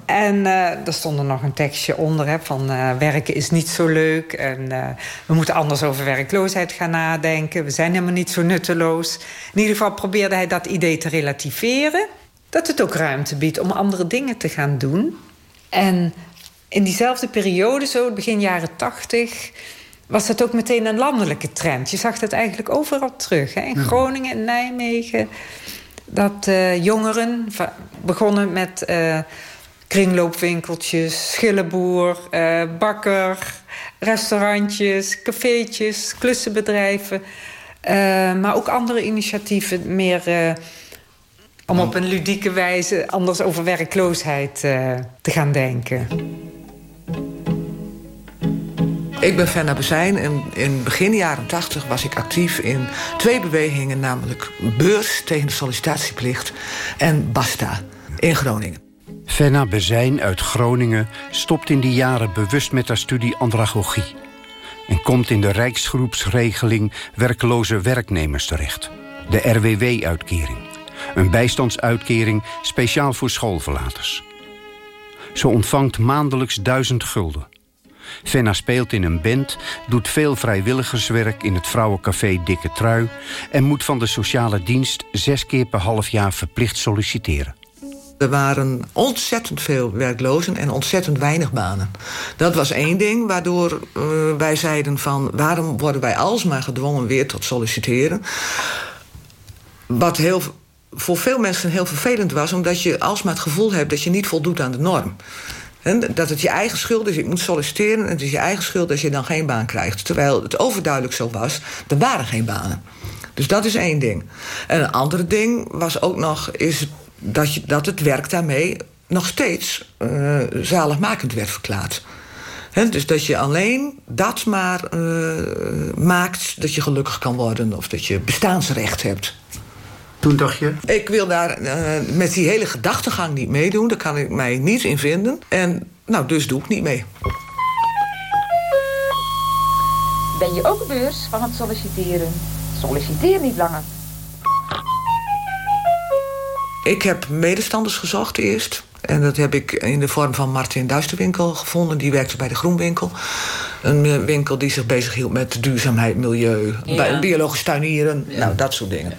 En uh, er stond er nog een tekstje onder van uh, werken is niet zo leuk. En uh, we moeten anders over werkloosheid gaan nadenken. We zijn helemaal niet zo nutteloos. In ieder geval probeerde hij dat idee te relativeren. Dat het ook ruimte biedt om andere dingen te gaan doen. En in diezelfde periode, zo begin jaren tachtig... was dat ook meteen een landelijke trend. Je zag dat eigenlijk overal terug. Hè? In Groningen en Nijmegen. Dat jongeren begonnen met kringloopwinkeltjes, schillenboer, uh, bakker, restaurantjes, cafeetjes, klussenbedrijven. Maar ook andere initiatieven, meer om op een ludieke wijze anders over werkloosheid te gaan denken. Ik ben Fenna Bezijn en in begin jaren 80 was ik actief in twee bewegingen, namelijk Beurs tegen de sollicitatieplicht en Basta in Groningen. Fenna Bezijn uit Groningen stopt in die jaren bewust met haar studie andragogie... en komt in de Rijksgroepsregeling werkloze werknemers terecht. De RWW-uitkering. Een bijstandsuitkering speciaal voor schoolverlaters. Ze ontvangt maandelijks duizend gulden. Fenna speelt in een band, doet veel vrijwilligerswerk in het vrouwencafé Dikke Trui... en moet van de sociale dienst zes keer per half jaar verplicht solliciteren. Er waren ontzettend veel werklozen en ontzettend weinig banen. Dat was één ding waardoor uh, wij zeiden van... waarom worden wij alsmaar gedwongen weer tot solliciteren? Wat heel, voor veel mensen heel vervelend was... omdat je alsmaar het gevoel hebt dat je niet voldoet aan de norm. Dat het je eigen schuld is, ik moet solliciteren... en het is je eigen schuld als je dan geen baan krijgt. Terwijl het overduidelijk zo was, er waren geen banen. Dus dat is één ding. En een andere ding was ook nog... is dat, je, dat het werk daarmee nog steeds uh, zaligmakend werd verklaard. Dus dat je alleen dat maar uh, maakt dat je gelukkig kan worden... of dat je bestaansrecht hebt. Toen dacht je? Ik wil daar uh, met die hele gedachtegang niet meedoen. Daar kan ik mij niet in vinden. En nou, dus doe ik niet mee. Ben je ook beurs van het solliciteren? Solliciteer niet langer. Ik heb medestanders gezocht eerst. En dat heb ik in de vorm van Martin Duisterwinkel gevonden. Die werkte bij de Groenwinkel. Een winkel die zich bezighield met duurzaamheid, milieu, ja. biologisch tuinieren. Ja. Nou, dat soort dingen.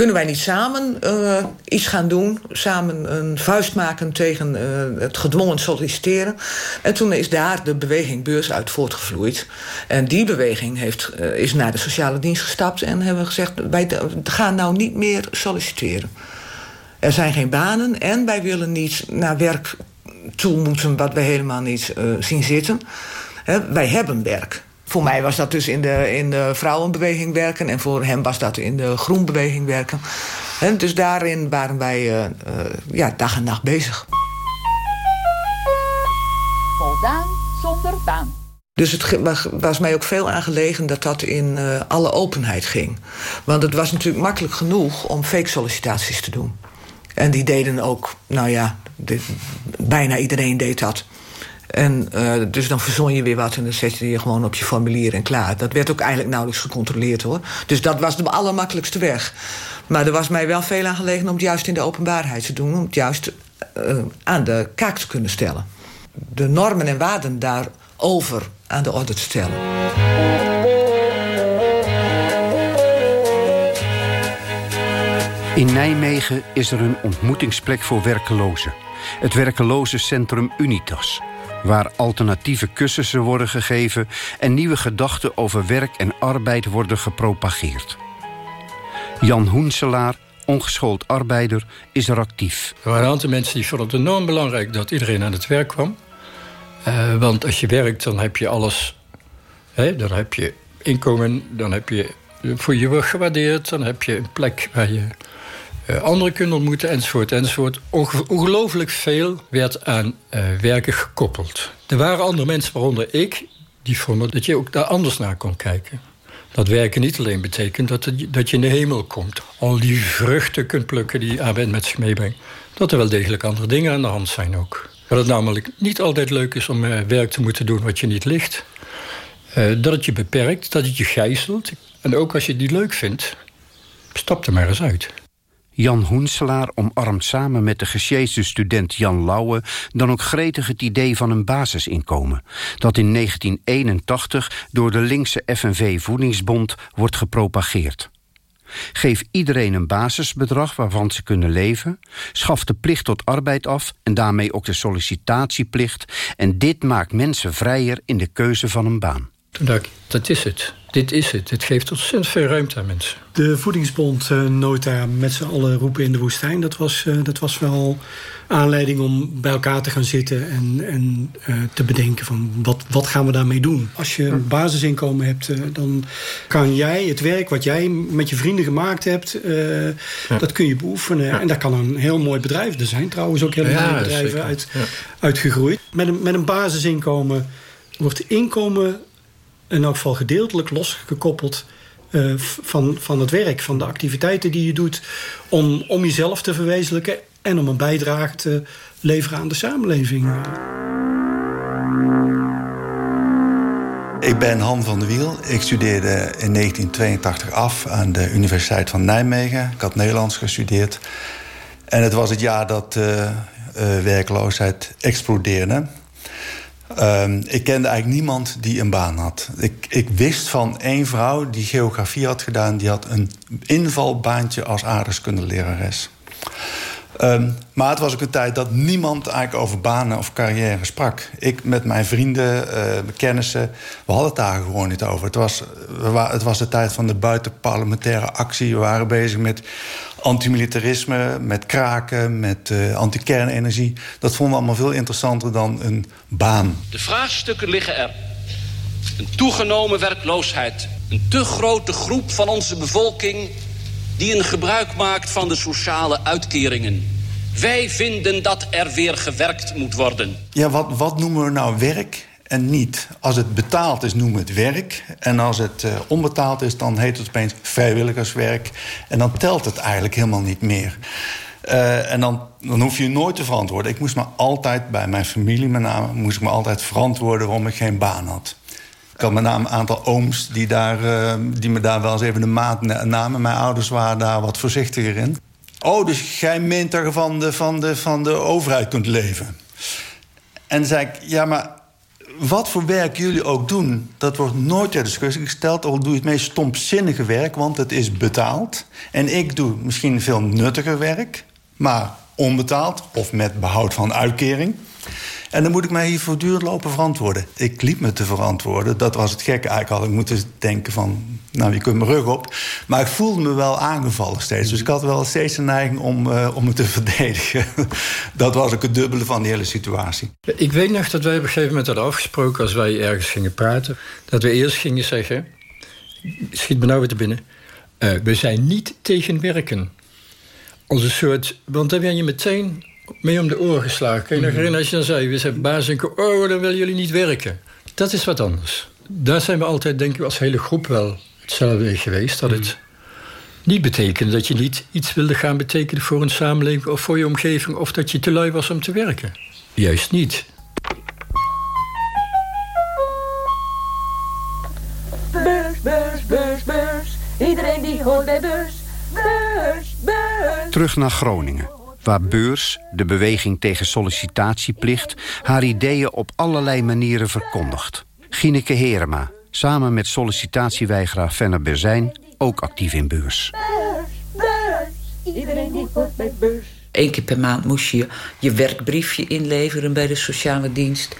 Kunnen wij niet samen uh, iets gaan doen? Samen een vuist maken tegen uh, het gedwongen solliciteren? En toen is daar de beweging Beurs uit voortgevloeid. En die beweging heeft, uh, is naar de sociale dienst gestapt... en hebben gezegd, wij gaan nou niet meer solliciteren. Er zijn geen banen en wij willen niet naar werk toe moeten... wat we helemaal niet zien zitten. Wij hebben werk. Voor mij was dat dus in de, in de vrouwenbeweging werken... en voor hem was dat in de groenbeweging werken. En dus daarin waren wij uh, uh, ja, dag en nacht bezig. Voldaan zonder baan. Dus het was mij ook veel aangelegen dat dat in uh, alle openheid ging. Want het was natuurlijk makkelijk genoeg om fake sollicitaties te doen. En die deden ook, nou ja, de, bijna iedereen deed dat. En uh, dus dan verzon je weer wat en dan zet je je gewoon op je formulier en klaar. Dat werd ook eigenlijk nauwelijks gecontroleerd hoor. Dus dat was de allermakkelijkste weg. Maar er was mij wel veel aan gelegen om het juist in de openbaarheid te doen. Om het juist uh, aan de kaak te kunnen stellen. De normen en waarden daarover aan de orde te stellen. In Nijmegen is er een ontmoetingsplek voor werkelozen. Het werkelozenscentrum Unitas waar alternatieve cursussen worden gegeven en nieuwe gedachten over werk en arbeid worden gepropageerd. Jan Hoenselaar, ongeschoold arbeider, is er actief. Er waren een aantal mensen die vonden het enorm belangrijk dat iedereen aan het werk kwam. Uh, want als je werkt, dan heb je alles. Hè, dan heb je inkomen, dan heb je voor je gewaardeerd, dan heb je een plek waar je anderen kunt ontmoeten, enzovoort, enzovoort. Ongelooflijk veel werd aan uh, werken gekoppeld. Er waren andere mensen, waaronder ik, die vonden dat je ook daar anders naar kon kijken. Dat werken niet alleen betekent dat, dat je in de hemel komt. Al die vruchten kunt plukken die arbeid met zich meebrengt. Dat er wel degelijk andere dingen aan de hand zijn ook. Dat het namelijk niet altijd leuk is om uh, werk te moeten doen wat je niet ligt. Dat het je beperkt, dat het je gijzelt. En ook als je het niet leuk vindt, stap er maar eens uit. Jan Hoenselaar omarmt samen met de gesjeesde student Jan Lauwe... dan ook gretig het idee van een basisinkomen... dat in 1981 door de linkse FNV Voedingsbond wordt gepropageerd. Geef iedereen een basisbedrag waarvan ze kunnen leven... schaf de plicht tot arbeid af en daarmee ook de sollicitatieplicht... en dit maakt mensen vrijer in de keuze van een baan. Dat is het. Dit is het. Het geeft ontzettend veel ruimte aan mensen. De voedingsbond uh, Nota met z'n allen roepen in de woestijn... dat was, uh, dat was wel aanleiding om bij elkaar te gaan zitten... en, en uh, te bedenken van wat, wat gaan we daarmee doen. Als je een basisinkomen hebt, dan kan jij het werk... wat jij met je vrienden gemaakt hebt, ja. dat kun je beoefenen. Ja. En daar kan een heel mooi bedrijf... er zijn trouwens ook hele mooie bedrijven uit, uitgegroeid. Met een, met een basisinkomen wordt inkomen in elk geval gedeeltelijk losgekoppeld uh, van, van het werk, van de activiteiten die je doet om, om jezelf te verwezenlijken en om een bijdrage te leveren aan de samenleving. Ik ben Han van der Wiel. Ik studeerde in 1982 af aan de Universiteit van Nijmegen. Ik had Nederlands gestudeerd. En het was het jaar dat uh, werkloosheid explodeerde. Um, ik kende eigenlijk niemand die een baan had. Ik, ik wist van één vrouw die geografie had gedaan... die had een invalbaantje als aardrijkskundelerares. Um, maar het was ook een tijd dat niemand eigenlijk over banen of carrière sprak. Ik met mijn vrienden, uh, kennissen, we hadden het daar gewoon niet over. Het was, het was de tijd van de buitenparlementaire actie. We waren bezig met antimilitarisme, met kraken, met uh, anti-kernenergie. Dat vonden we allemaal veel interessanter dan een baan. De vraagstukken liggen er. Een toegenomen werkloosheid. Een te grote groep van onze bevolking die een gebruik maakt van de sociale uitkeringen. Wij vinden dat er weer gewerkt moet worden. Ja, wat, wat noemen we nou werk en niet? Als het betaald is, noemen we het werk. En als het uh, onbetaald is, dan heet het opeens vrijwilligerswerk. En dan telt het eigenlijk helemaal niet meer. Uh, en dan, dan hoef je nooit te verantwoorden. Ik moest me altijd, bij mijn familie met name... moest ik me altijd verantwoorden waarom ik geen baan had. Ik had met name een aantal ooms die, daar, uh, die me daar wel eens even de maat namen. Mijn ouders waren daar wat voorzichtiger in. Oh, dus jij meent van de, van, de, van de overheid kunt leven? En zei ik, ja, maar wat voor werk jullie ook doen... dat wordt nooit ter discussie gesteld. Al doe je het meest stomzinnige werk, want het is betaald. En ik doe misschien veel nuttiger werk, maar onbetaald... of met behoud van uitkering. En dan moet ik mij hier voortdurend lopen verantwoorden. Ik liep me te verantwoorden. Dat was het gekke. Eigenlijk had ik moeten denken van... nou, wie kunt mijn rug op? Maar ik voelde me wel aangevallen steeds. Dus ik had wel steeds een neiging om, uh, om me te verdedigen. dat was ook het dubbele van die hele situatie. Ik weet nog dat wij op een gegeven moment hadden afgesproken... als wij ergens gingen praten... dat we eerst gingen zeggen... schiet me nou weer te binnen... Uh, we zijn niet tegen werken. Als een soort... Want dan ben je meteen mee om de oren geslagen. Kan je nog herinneren als je dan zei... we zijn baas en oh, dan willen jullie niet werken. Dat is wat anders. Daar zijn we altijd, denk ik, als hele groep wel hetzelfde geweest. Dat het niet betekende dat je niet iets wilde gaan betekenen... voor een samenleving of voor je omgeving... of dat je te lui was om te werken. Juist niet. Beurs, beurs, beurs, beurs. Iedereen die hoort bij beurs. Beurs, beurs. Terug naar Groningen waar Beurs, de beweging tegen sollicitatieplicht... haar ideeën op allerlei manieren verkondigt. Gineke Herema, samen met sollicitatieweigeraar Fenne Berzijn... ook actief in Beurs. Beurs, beurs. Iedereen die hoort bij Beurs. Eén keer per maand moest je je werkbriefje inleveren bij de sociale dienst.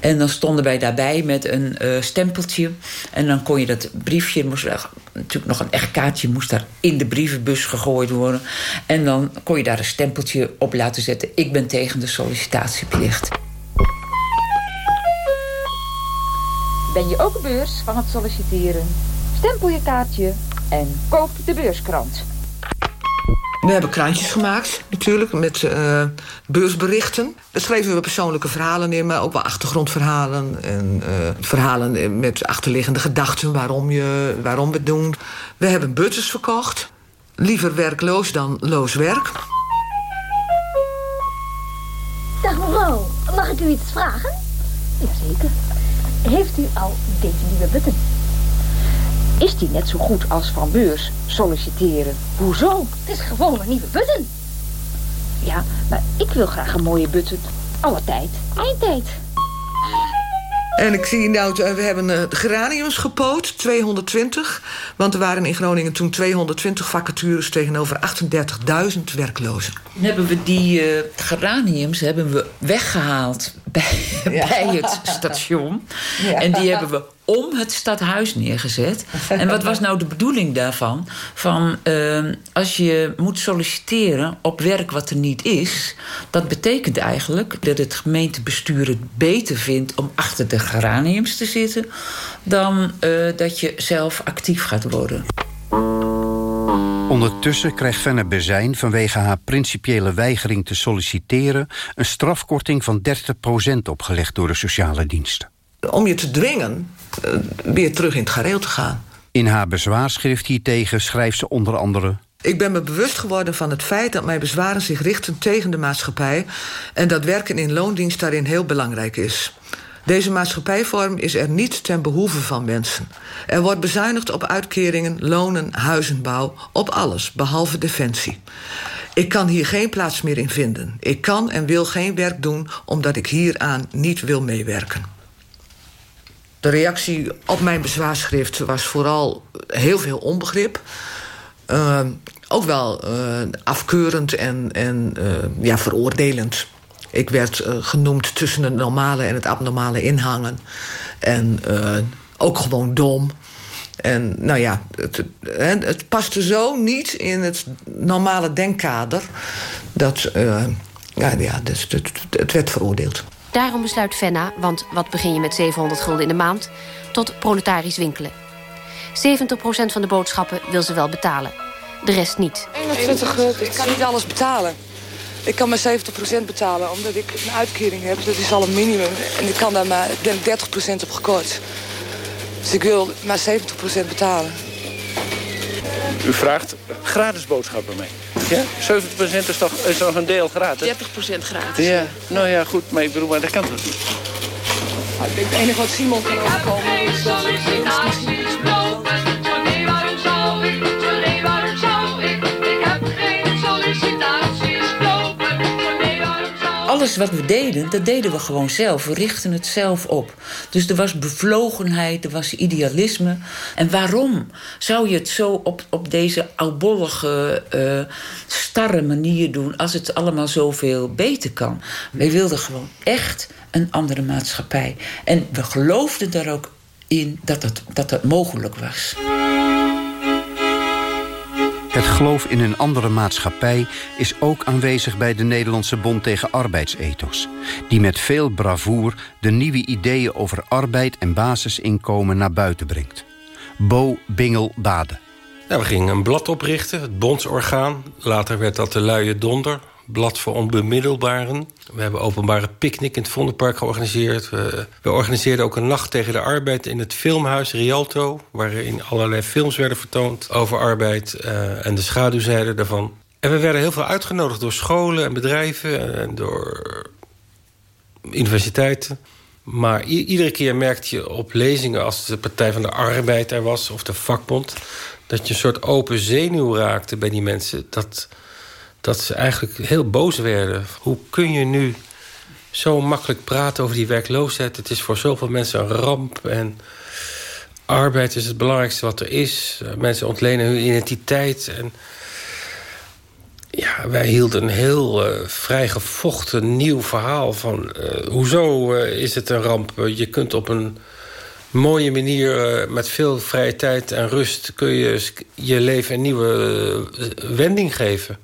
En dan stonden wij daarbij met een uh, stempeltje. En dan kon je dat briefje, moest natuurlijk nog een echt kaartje, moest daar in de brievenbus gegooid worden. En dan kon je daar een stempeltje op laten zetten. Ik ben tegen de sollicitatieplicht. Ben je ook beurs van het solliciteren? Stempel je kaartje en koop de beurskrant. We hebben krantjes gemaakt, natuurlijk, met uh, beursberichten. Daar schreven we persoonlijke verhalen in, maar ook wel achtergrondverhalen. En uh, verhalen met achterliggende gedachten waarom, je, waarom we het doen. We hebben butters verkocht. Liever werkloos dan loos werk. Dag mevrouw, mag ik u iets vragen? Jazeker. Heeft u al deze nieuwe button? Is die net zo goed als van beurs solliciteren? Hoezo? Het is gewoon een nieuwe button. Ja, maar ik wil graag een mooie button. Alle tijd, eindtijd. En ik zie nou, we hebben de geraniums gepoot, 220. Want er waren in Groningen toen 220 vacatures tegenover 38.000 werklozen. Hebben we die uh, geraniums hebben we weggehaald bij, ja. bij het station. Ja. En die hebben we om het stadhuis neergezet. En wat was nou de bedoeling daarvan? Van uh, als je moet solliciteren op werk wat er niet is, dat betekent eigenlijk dat het gemeentebestuur het beter vindt om achter de geraniums te zitten dan uh, dat je zelf actief gaat worden. Ondertussen krijgt Fenne Bezijn vanwege haar principiële weigering te solliciteren... een strafkorting van 30% opgelegd door de sociale diensten. Om je te dwingen weer terug in het gareel te gaan. In haar bezwaarschrift hiertegen schrijft ze onder andere... Ik ben me bewust geworden van het feit dat mijn bezwaren zich richten tegen de maatschappij... en dat werken in loondienst daarin heel belangrijk is. Deze maatschappijvorm is er niet ten behoeve van mensen. Er wordt bezuinigd op uitkeringen, lonen, huizenbouw, op alles, behalve defensie. Ik kan hier geen plaats meer in vinden. Ik kan en wil geen werk doen omdat ik hieraan niet wil meewerken. De reactie op mijn bezwaarschrift was vooral heel veel onbegrip. Uh, ook wel uh, afkeurend en, en uh, ja, veroordelend. Ik werd uh, genoemd tussen het normale en het abnormale inhangen. En ook gewoon dom. En nou ja, het, het, paste zo niet in het normale denkkader... dat ja, ja, dus, het werd veroordeeld. Daarom besluit Fenna, want wat begin je met 700 gulden in de maand... tot proletarisch winkelen. 70% van de boodschappen wil ze wel betalen. De rest niet. 21, ik kan niet alles betalen. Ik kan maar 70% betalen, omdat ik een uitkering heb. Dat is al een minimum. En ik kan daar maar denk 30% op gekort. Dus ik wil maar 70% betalen. U vraagt gratis boodschappen mee. Ja? 70% is toch, is toch een deel gratis? 30% gratis. Ja, nou ja, goed. Maar ik bedoel, maar dat kan toch niet? Ik denk het enige wat Simon kan overkomen is dat alles wat we deden, dat deden we gewoon zelf. We richten het zelf op. Dus er was bevlogenheid, er was idealisme. En waarom zou je het zo op, op deze oudbollige, uh, starre manier doen... als het allemaal zoveel beter kan? Wij wilden gewoon echt een andere maatschappij. En we geloofden daar ook in dat dat, dat, dat mogelijk was. Geloof in een andere maatschappij is ook aanwezig bij de Nederlandse Bond tegen Arbeidsethos, die met veel bravoer de nieuwe ideeën over arbeid en basisinkomen naar buiten brengt. Bo Bingel Bade. we gingen een blad oprichten, het bondsorgaan. Later werd dat de Luie Donder, blad voor onbemiddelbaren. We hebben openbare picknick in het Vondelpark georganiseerd. We, we, organiseerden ook een nacht tegen de arbeid in het filmhuis Rialto... waarin allerlei films werden vertoond over arbeid uh, en de schaduwzijde daarvan. En we werden heel veel uitgenodigd door scholen en bedrijven... en door universiteiten. Maar iedere keer merkte je op lezingen als de Partij van de Arbeid er was... of de vakbond, dat je een soort open zenuw raakte bij die mensen... dat dat ze eigenlijk heel boos werden. Hoe kun je nu zo makkelijk praten over die werkloosheid? Het is voor zoveel mensen een ramp en arbeid is het belangrijkste wat er is. Mensen ontlenen hun identiteit. En Ja, wij hielden een heel uh, vrijgevochten nieuw verhaal van... Uh, hoezo is het een ramp? je kunt op een mooie manier, met veel vrije tijd en rust... kun je je leven een nieuwe wending geven.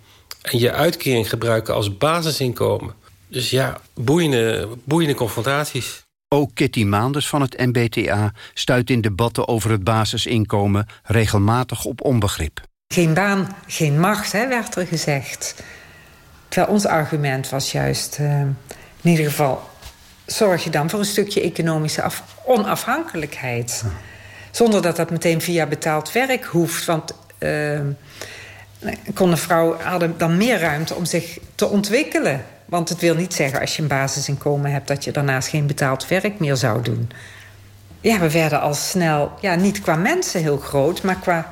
En je uitkering gebruiken als basisinkomen. Dus ja, boeiende, boeiende confrontaties. Ook Kitty Maanders van het MBTA stuit in debatten over het basisinkomen regelmatig op onbegrip. Geen baan, geen macht, hè, werd er gezegd. Terwijl ons argument was juist, uh, in ieder geval, zorg je dan voor een stukje economische onafhankelijkheid. Zonder dat dat meteen via betaald werk hoeft. Want uh, kon een vrouw hadden dan meer ruimte om zich te ontwikkelen. Want het wil niet zeggen als je een basisinkomen hebt dat je daarnaast geen betaald werk meer zou doen. Ja, we werden al snel, ja, niet qua mensen heel groot, maar qua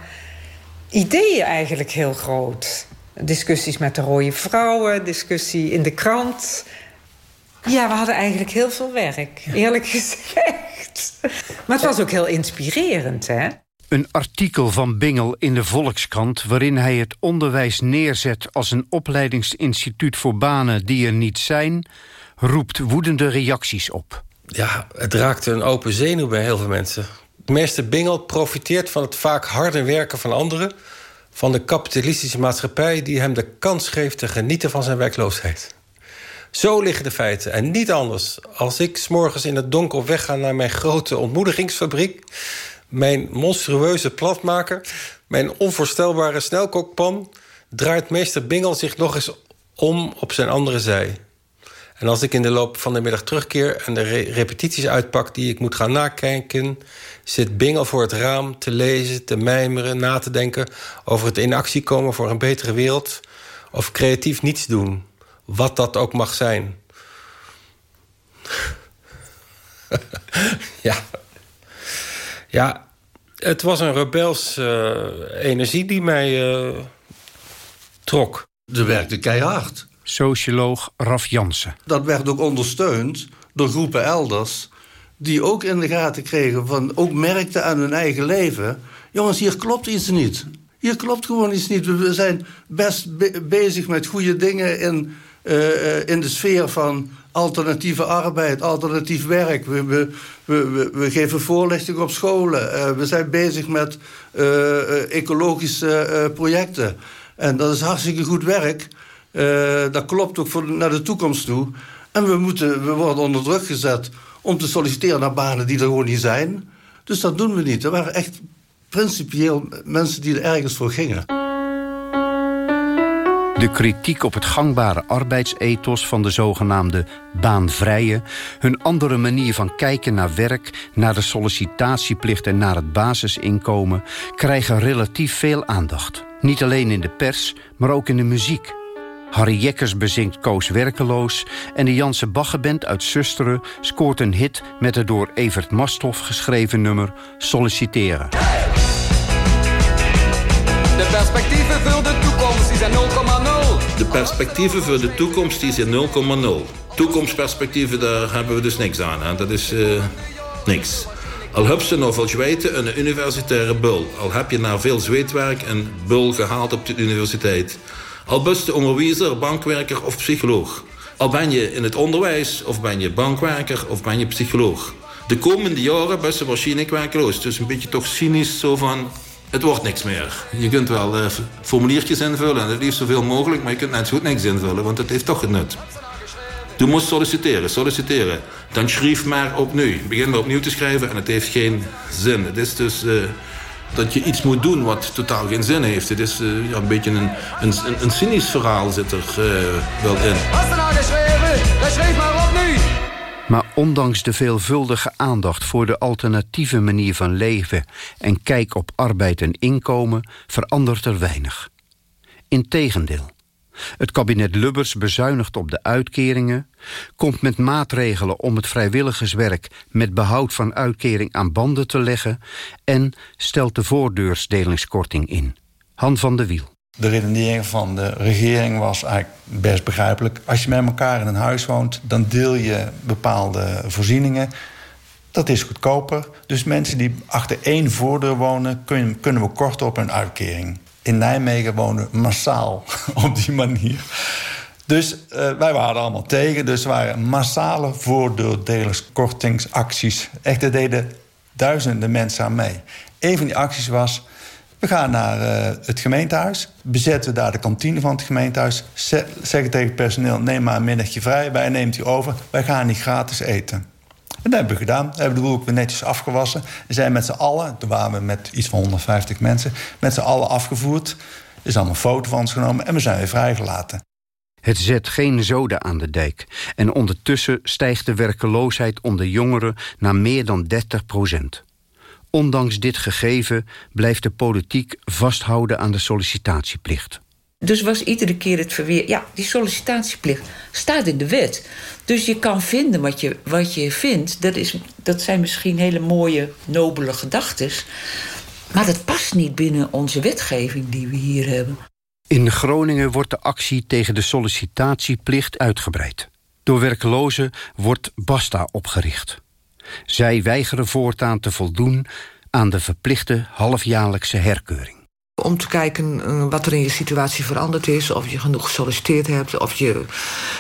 ideeën eigenlijk heel groot. Discussies met de rode vrouwen, discussie in de krant. Ja, we hadden eigenlijk heel veel werk, eerlijk gezegd. Maar het was ook heel inspirerend, hè? Een artikel van Bingel in de Volkskrant... waarin hij het onderwijs neerzet als een opleidingsinstituut voor banen die er niet zijn... roept woedende reacties op. Ja, het raakte een open zenuw bij heel veel mensen. Meester Bingel profiteert van het vaak harde werken van anderen... van de kapitalistische maatschappij die hem de kans geeft te genieten van zijn werkloosheid. Zo liggen de feiten en niet anders. Als ik s'morgens in het donker op weg ga naar mijn grote ontmoedigingsfabriek mijn monstrueuze platmaker, mijn onvoorstelbare snelkookpan... draait meester Bingel zich nog eens om op zijn andere zij. En als ik in de loop van de middag terugkeer en de repetities uitpak die ik moet gaan nakijken, zit Bingel voor het raam te lezen, te mijmeren, na te denken over het in actie komen voor een betere wereld of creatief niets doen, wat dat ook mag zijn. ja. Ja, het was een rebels uh, energie die mij uh, trok. Ze werkte keihard. Socioloog Raf Jansen. Dat werd ook ondersteund door groepen elders... die ook in de gaten kregen, van, ook merkten aan hun eigen leven... jongens, hier klopt iets niet. Hier klopt gewoon iets niet. We zijn best be bezig met goede dingen in, uh, in de sfeer van alternatieve arbeid, alternatief werk. We, we, we, we geven voorlichting op scholen. Uh, we zijn bezig met uh, ecologische uh, projecten. En dat is hartstikke goed werk. dat klopt ook voor, naar de toekomst toe. En we, moeten, we worden onder druk gezet om te solliciteren naar banen die er gewoon niet zijn. Dus dat doen we niet. Er waren echt principieel mensen die er ergens voor gingen. De kritiek op het gangbare arbeidsethos van de zogenaamde baanvrije... hun andere manier van kijken naar werk, naar de sollicitatieplicht... en naar het basisinkomen, krijgen relatief veel aandacht. Niet alleen in de pers, maar ook in de muziek. Harry Jekkers bezingt Koos Werkeloos... en de Janse Baggeband uit Susteren scoort een hit... met het door Evert Masthoff geschreven nummer Solliciteren. De perspectieven perspectieven voor de toekomst die zijn 0,0. Toekomstperspectieven, daar hebben we dus niks aan. Dat is uh, niks. Al heb je nog veel weten een universitaire bul. Al heb je na veel zweetwerk een bul gehaald op de universiteit. Al bent je onderwijzer, bankwerker of psycholoog. Al ben je in het onderwijs, of ben je bankwerker, of ben je psycholoog. De komende jaren je waarschijnlijk werkloos. Dus een beetje toch cynisch zo van het wordt niks meer. Je kunt wel uh, formuliertjes invullen en het liefst zoveel mogelijk, maar je kunt net goed niks invullen, want het heeft toch het nut. Je moet solliciteren, solliciteren. Dan schrijf maar opnieuw. Begin maar opnieuw te schrijven en het heeft geen zin. Het is dus uh, dat je iets moet doen wat totaal geen zin heeft. Het is uh, ja, een beetje een, een, een, cynisch verhaal zit er wel in. Nou maar opnieuw. Ondanks de veelvuldige aandacht voor de alternatieve manier van leven en kijk op arbeid en inkomen verandert er weinig. Integendeel. Het kabinet Lubbers bezuinigt op de uitkeringen, komt met maatregelen om het vrijwilligerswerk met behoud van uitkering aan banden te leggen en stelt de voordeursdelingskorting in. Han van de Wiel. De redenering van de regering was eigenlijk best begrijpelijk. Als je met elkaar in een huis woont, dan deel je bepaalde voorzieningen. Dat is goedkoper. Dus mensen die achter één voordeur wonen, kunnen, we korten op een uitkering. in Nijmegen wonen massaal op die manier. Dus uh, wij waren allemaal tegen. Dus er waren massale voordelerskortingsacties. Echt, er deden duizenden mensen aan mee. Een van die acties was... we gaan naar uh, het gemeentehuis. Bezetten daar de kantine van het gemeentehuis. Zeggen tegen het personeel, neem maar een middagje vrij. Wij neemt u over. Wij gaan niet gratis eten. En dat hebben we gedaan. We hebben de boel netjes afgewassen. We zijn met z'n allen, toen waren we met iets van 150 mensen... met z'n allen afgevoerd. Er is allemaal een foto van ons genomen en we zijn weer vrijgelaten. Het zet geen zoden aan de dijk. En ondertussen stijgt de werkeloosheid onder jongeren naar meer dan 30 procent. Ondanks dit gegeven blijft de politiek vasthouden aan de sollicitatieplicht. Dus was iedere keer het verweer... ja, die sollicitatieplicht staat in de wet. Dus je kan vinden wat je, wat je vindt. Dat, is, dat zijn misschien hele mooie, nobele gedachten. Maar dat past niet binnen onze wetgeving die we hier hebben. In Groningen wordt de actie tegen de sollicitatieplicht uitgebreid. Door werklozen wordt BASTA opgericht. Zij weigeren voortaan te voldoen aan de verplichte halfjaarlijkse herkeuring. Om te kijken eh, wat er in je situatie veranderd is. Of je genoeg gesolliciteerd hebt. Of je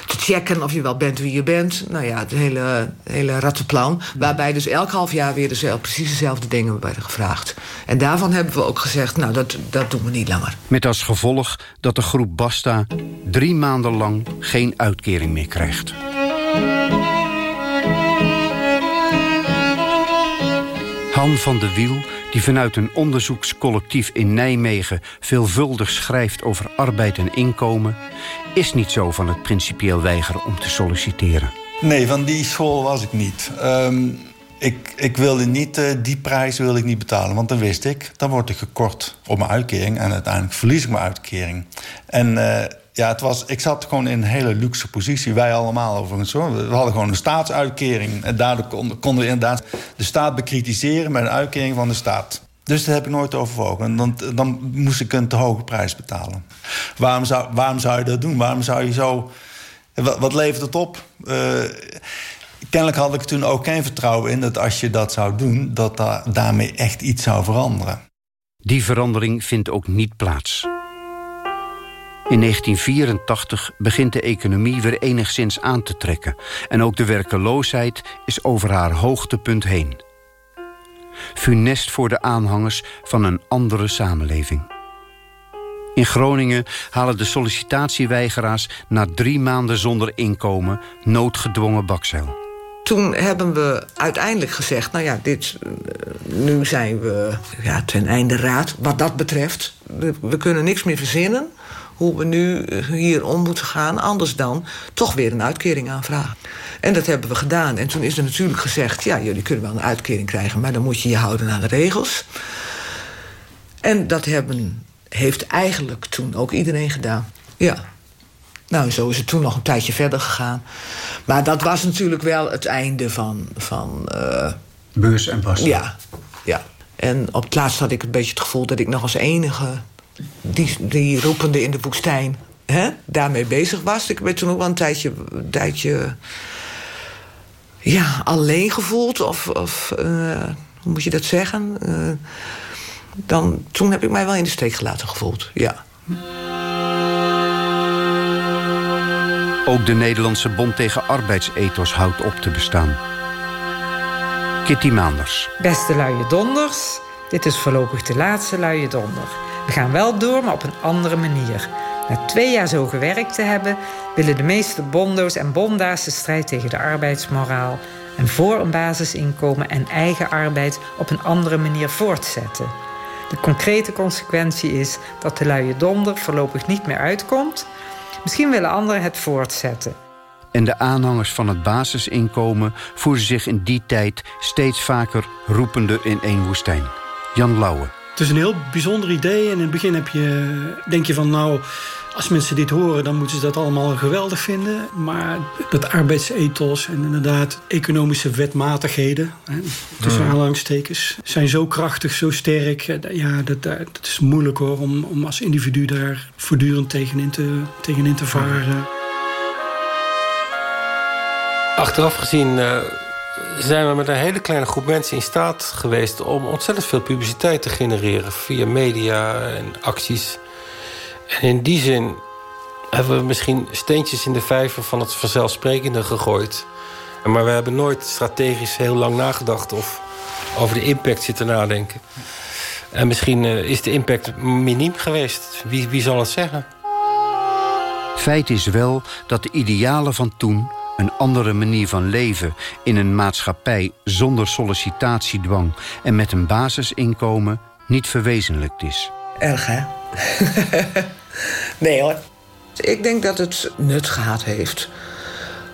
te checken of je wel bent wie je bent. Nou ja, het hele, hele rattenplan. Waarbij dus elk half jaar weer dezelfde, precies dezelfde dingen werden gevraagd. En daarvan hebben we ook gezegd, nou dat, dat doen we niet langer. Met als gevolg dat de groep Basta drie maanden lang geen uitkering meer krijgt. Van de Wiel die vanuit een onderzoekscollectief in Nijmegen veelvuldig schrijft over arbeid en inkomen, is niet zo van het principieel weigeren om te solliciteren. Nee, van die school was ik niet. Um, ik, ik wilde niet, uh, die prijs wilde ik niet betalen. Want dan wist ik, dan word ik gekort op mijn uitkering. En uiteindelijk verlies ik mijn uitkering. En uh, ja, het was, ik zat gewoon in een hele luxe positie. Wij allemaal overigens hoor. We hadden gewoon een staatsuitkering. En daardoor konden, konden we inderdaad de staat bekritiseren... met een uitkering van de staat. Dus dat heb ik nooit overwogen. Dan, dan moest ik een te hoge prijs betalen. Waarom zou, waarom zou je dat doen? Waarom zou je zo... Wat, levert het op? Uh, kennelijk had ik toen ook geen vertrouwen in... dat als je dat zou doen, dat da daarmee echt iets zou veranderen. Die verandering vindt ook niet plaats. In 1984 begint de economie weer enigszins aan te trekken... en ook de werkeloosheid is over haar hoogtepunt heen. Funest voor de aanhangers van een andere samenleving. In Groningen halen de sollicitatieweigeraars... na drie maanden zonder inkomen noodgedwongen bakzeil. Toen hebben we uiteindelijk gezegd... nou ja, dit, eh, nu zijn we ja, ten einde raad wat dat betreft. We, we kunnen niks meer verzinnen hoe we nu hier om moeten gaan. Anders dan toch weer een uitkering aanvragen. En dat hebben we gedaan. En toen is er natuurlijk gezegd... ja, jullie kunnen wel een uitkering krijgen... maar dan moet je je houden aan de regels. En dat hebben, heeft eigenlijk toen ook iedereen gedaan. Ja. Nou, zo is het toen nog een tijdje verder gegaan. Maar dat was natuurlijk wel het einde van... van uh... Beurs en pas. Ja, ja. En op het laatst had ik een beetje het gevoel dat ik nog als enige die, die roepende in de woestijn hè, daarmee bezig was. Ik ben toen ook wel een tijdje, een tijdje ja, alleen gevoeld. Of, of uh, hoe moet je dat zeggen? Uh, dan, toen heb ik mij wel in de steek gelaten gevoeld, ja. Ook de Nederlandse Bond tegen Arbeidsethos houdt op te bestaan. Kitty Maanders. Beste luie donders, dit is voorlopig de laatste luie donder. We gaan wel door, maar op een andere manier. Na twee jaar zo gewerkt te hebben, willen de meeste bondo's en bonda's de strijd tegen de arbeidsmoraal en voor een basisinkomen en eigen arbeid op een andere manier voortzetten. De concrete consequentie is dat de luie donder voorlopig niet meer uitkomt. Misschien willen anderen het voortzetten. En de aanhangers van het basisinkomen voeren zich in die tijd steeds vaker roepende in één woestijn. Jan Lauwe. Het is een heel bijzonder idee. En in het begin heb je, denk je van nou, als mensen dit horen, dan moeten ze dat allemaal geweldig vinden. Maar dat arbeidsethos en inderdaad economische wetmatigheden, hè, tussen aanhalingstekens, zijn zo krachtig, zo sterk. Ja, dat, dat is moeilijk hoor, om, om als individu daar voortdurend tegenin te, tegenin te varen. Achteraf gezien uh, zijn we met een hele kleine groep mensen in staat geweest... om ontzettend veel publiciteit te genereren via media en acties. En in die zin hebben we misschien steentjes in de vijver van het vanzelfsprekende gegooid. Maar we hebben nooit strategisch heel lang nagedacht of over de impact zitten nadenken. En misschien eh, is de impact miniem geweest. Wie, wie zal het zeggen? Feit is wel dat de idealen van toen een andere manier van leven in een maatschappij zonder sollicitatiedwang en met een basisinkomen niet verwezenlijkt is. Erg, hè? nee hoor. Ik denk dat het nut gehad heeft.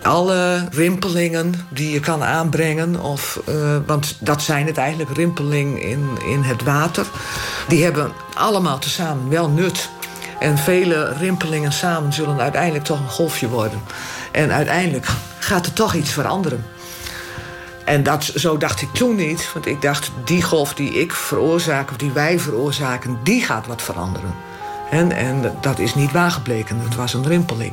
Alle rimpelingen die je kan aanbrengen, of, uh, want dat zijn het eigenlijk, rimpeling in, in het water, die hebben allemaal tezamen wel nut. En vele rimpelingen samen zullen uiteindelijk toch een golfje worden. En uiteindelijk gaat er toch iets veranderen. En dat, zo dacht ik toen niet. Want ik dacht, die golf die ik veroorzaak, of die wij veroorzaken, die gaat wat veranderen. En, en dat is niet waargebleken. Het was een rimpeling.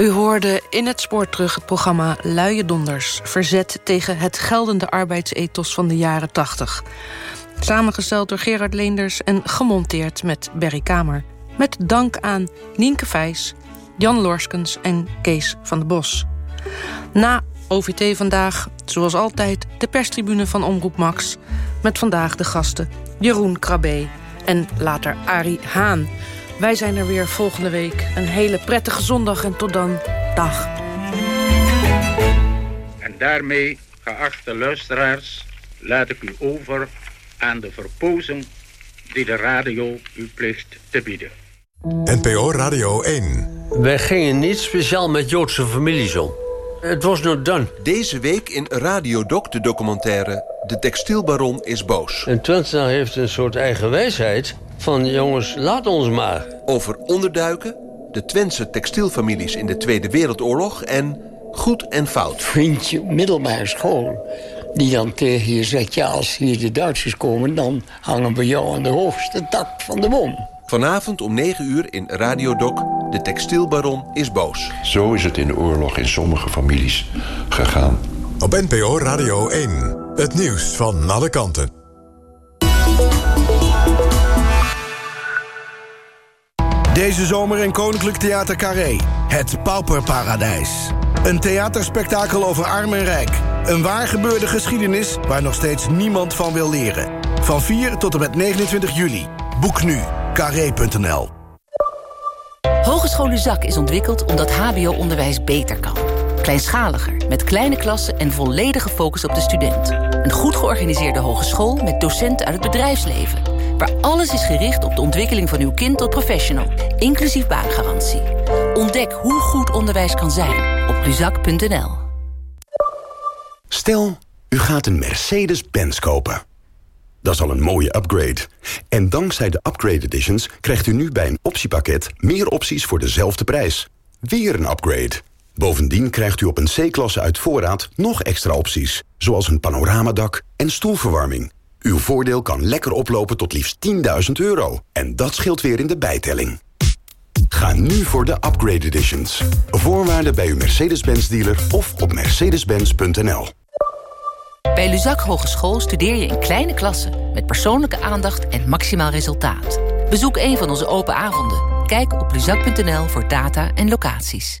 U hoorde in het spoor terug het programma Luie Donders... verzet tegen het geldende arbeidsethos van de jaren 80. Samengesteld door Gerard Leenders en gemonteerd met Berry Kamer. Met dank aan Nienke Vijs, Jan Lorskens en Kees van de Bos. Na OVT vandaag, zoals altijd, de perstribune van Omroep Max... met vandaag de gasten Jeroen Krabbe en later Arie Haan... Wij zijn er weer volgende week. Een hele prettige zondag en tot dan. Dag. En daarmee, geachte luisteraars, laat ik u over aan de verpozing die de radio u plicht te bieden. NPO Radio 1. Wij gingen niet speciaal met Joodse families om. Het was not done. Deze week in Radio Doc de documentaire... De textielbaron is boos. En Twente heeft een soort eigen wijsheid van jongens, laat ons maar. Over onderduiken, de Twentse textielfamilies in de Tweede Wereldoorlog... en goed en fout. Vind je middelbare school die dan tegen je zegt... ja, als hier de Duitsers komen, dan hangen we jou aan de hoogste tak van de boom. Vanavond om 9 uur in Radio Doc. De textielbaron is boos. Zo is het in de oorlog in sommige families gegaan. Op NPO Radio 1. Het nieuws van alle kanten. Deze zomer in Koninklijk Theater Carré. Het Pauperparadijs. Een theaterspektakel over arm en rijk. Een waar gebeurde geschiedenis waar nog steeds niemand van wil leren. Van 4 tot en met 29 juli. Boek nu. Carré.nl Hogeschool Zak is ontwikkeld omdat hbo-onderwijs beter kan. Kleinschaliger, met kleine klassen en volledige focus op de student. Een goed georganiseerde hogeschool met docenten uit het bedrijfsleven. Waar alles is gericht op de ontwikkeling van uw kind tot professional. Inclusief baangarantie. Ontdek hoe goed onderwijs kan zijn op luzak.nl. Stel, u gaat een Mercedes-Benz kopen. Dat is al een mooie upgrade. En dankzij de Upgrade Editions krijgt u nu bij een optiepakket... meer opties voor dezelfde prijs. Weer een upgrade. Bovendien krijgt u op een C-klasse uit voorraad nog extra opties. Zoals een panoramadak en stoelverwarming. Uw voordeel kan lekker oplopen tot liefst 10.000 euro. En dat scheelt weer in de bijtelling. Ga nu voor de Upgrade Editions. Voorwaarden bij uw Mercedes-Benz dealer of op mercedes-benz.nl. Bij Luzak Hogeschool studeer je in kleine klassen... met persoonlijke aandacht en maximaal resultaat. Bezoek een van onze open avonden. Kijk op luzak.nl voor data en locaties.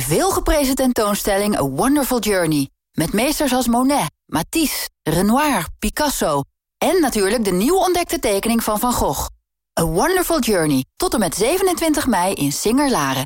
De veelgeprezen tentoonstelling A Wonderful Journey. Met meesters als Monet, Matisse, Renoir, Picasso... en natuurlijk de nieuw ontdekte tekening van Van Gogh. A Wonderful Journey. Tot en met 27 mei in Singer-Laren.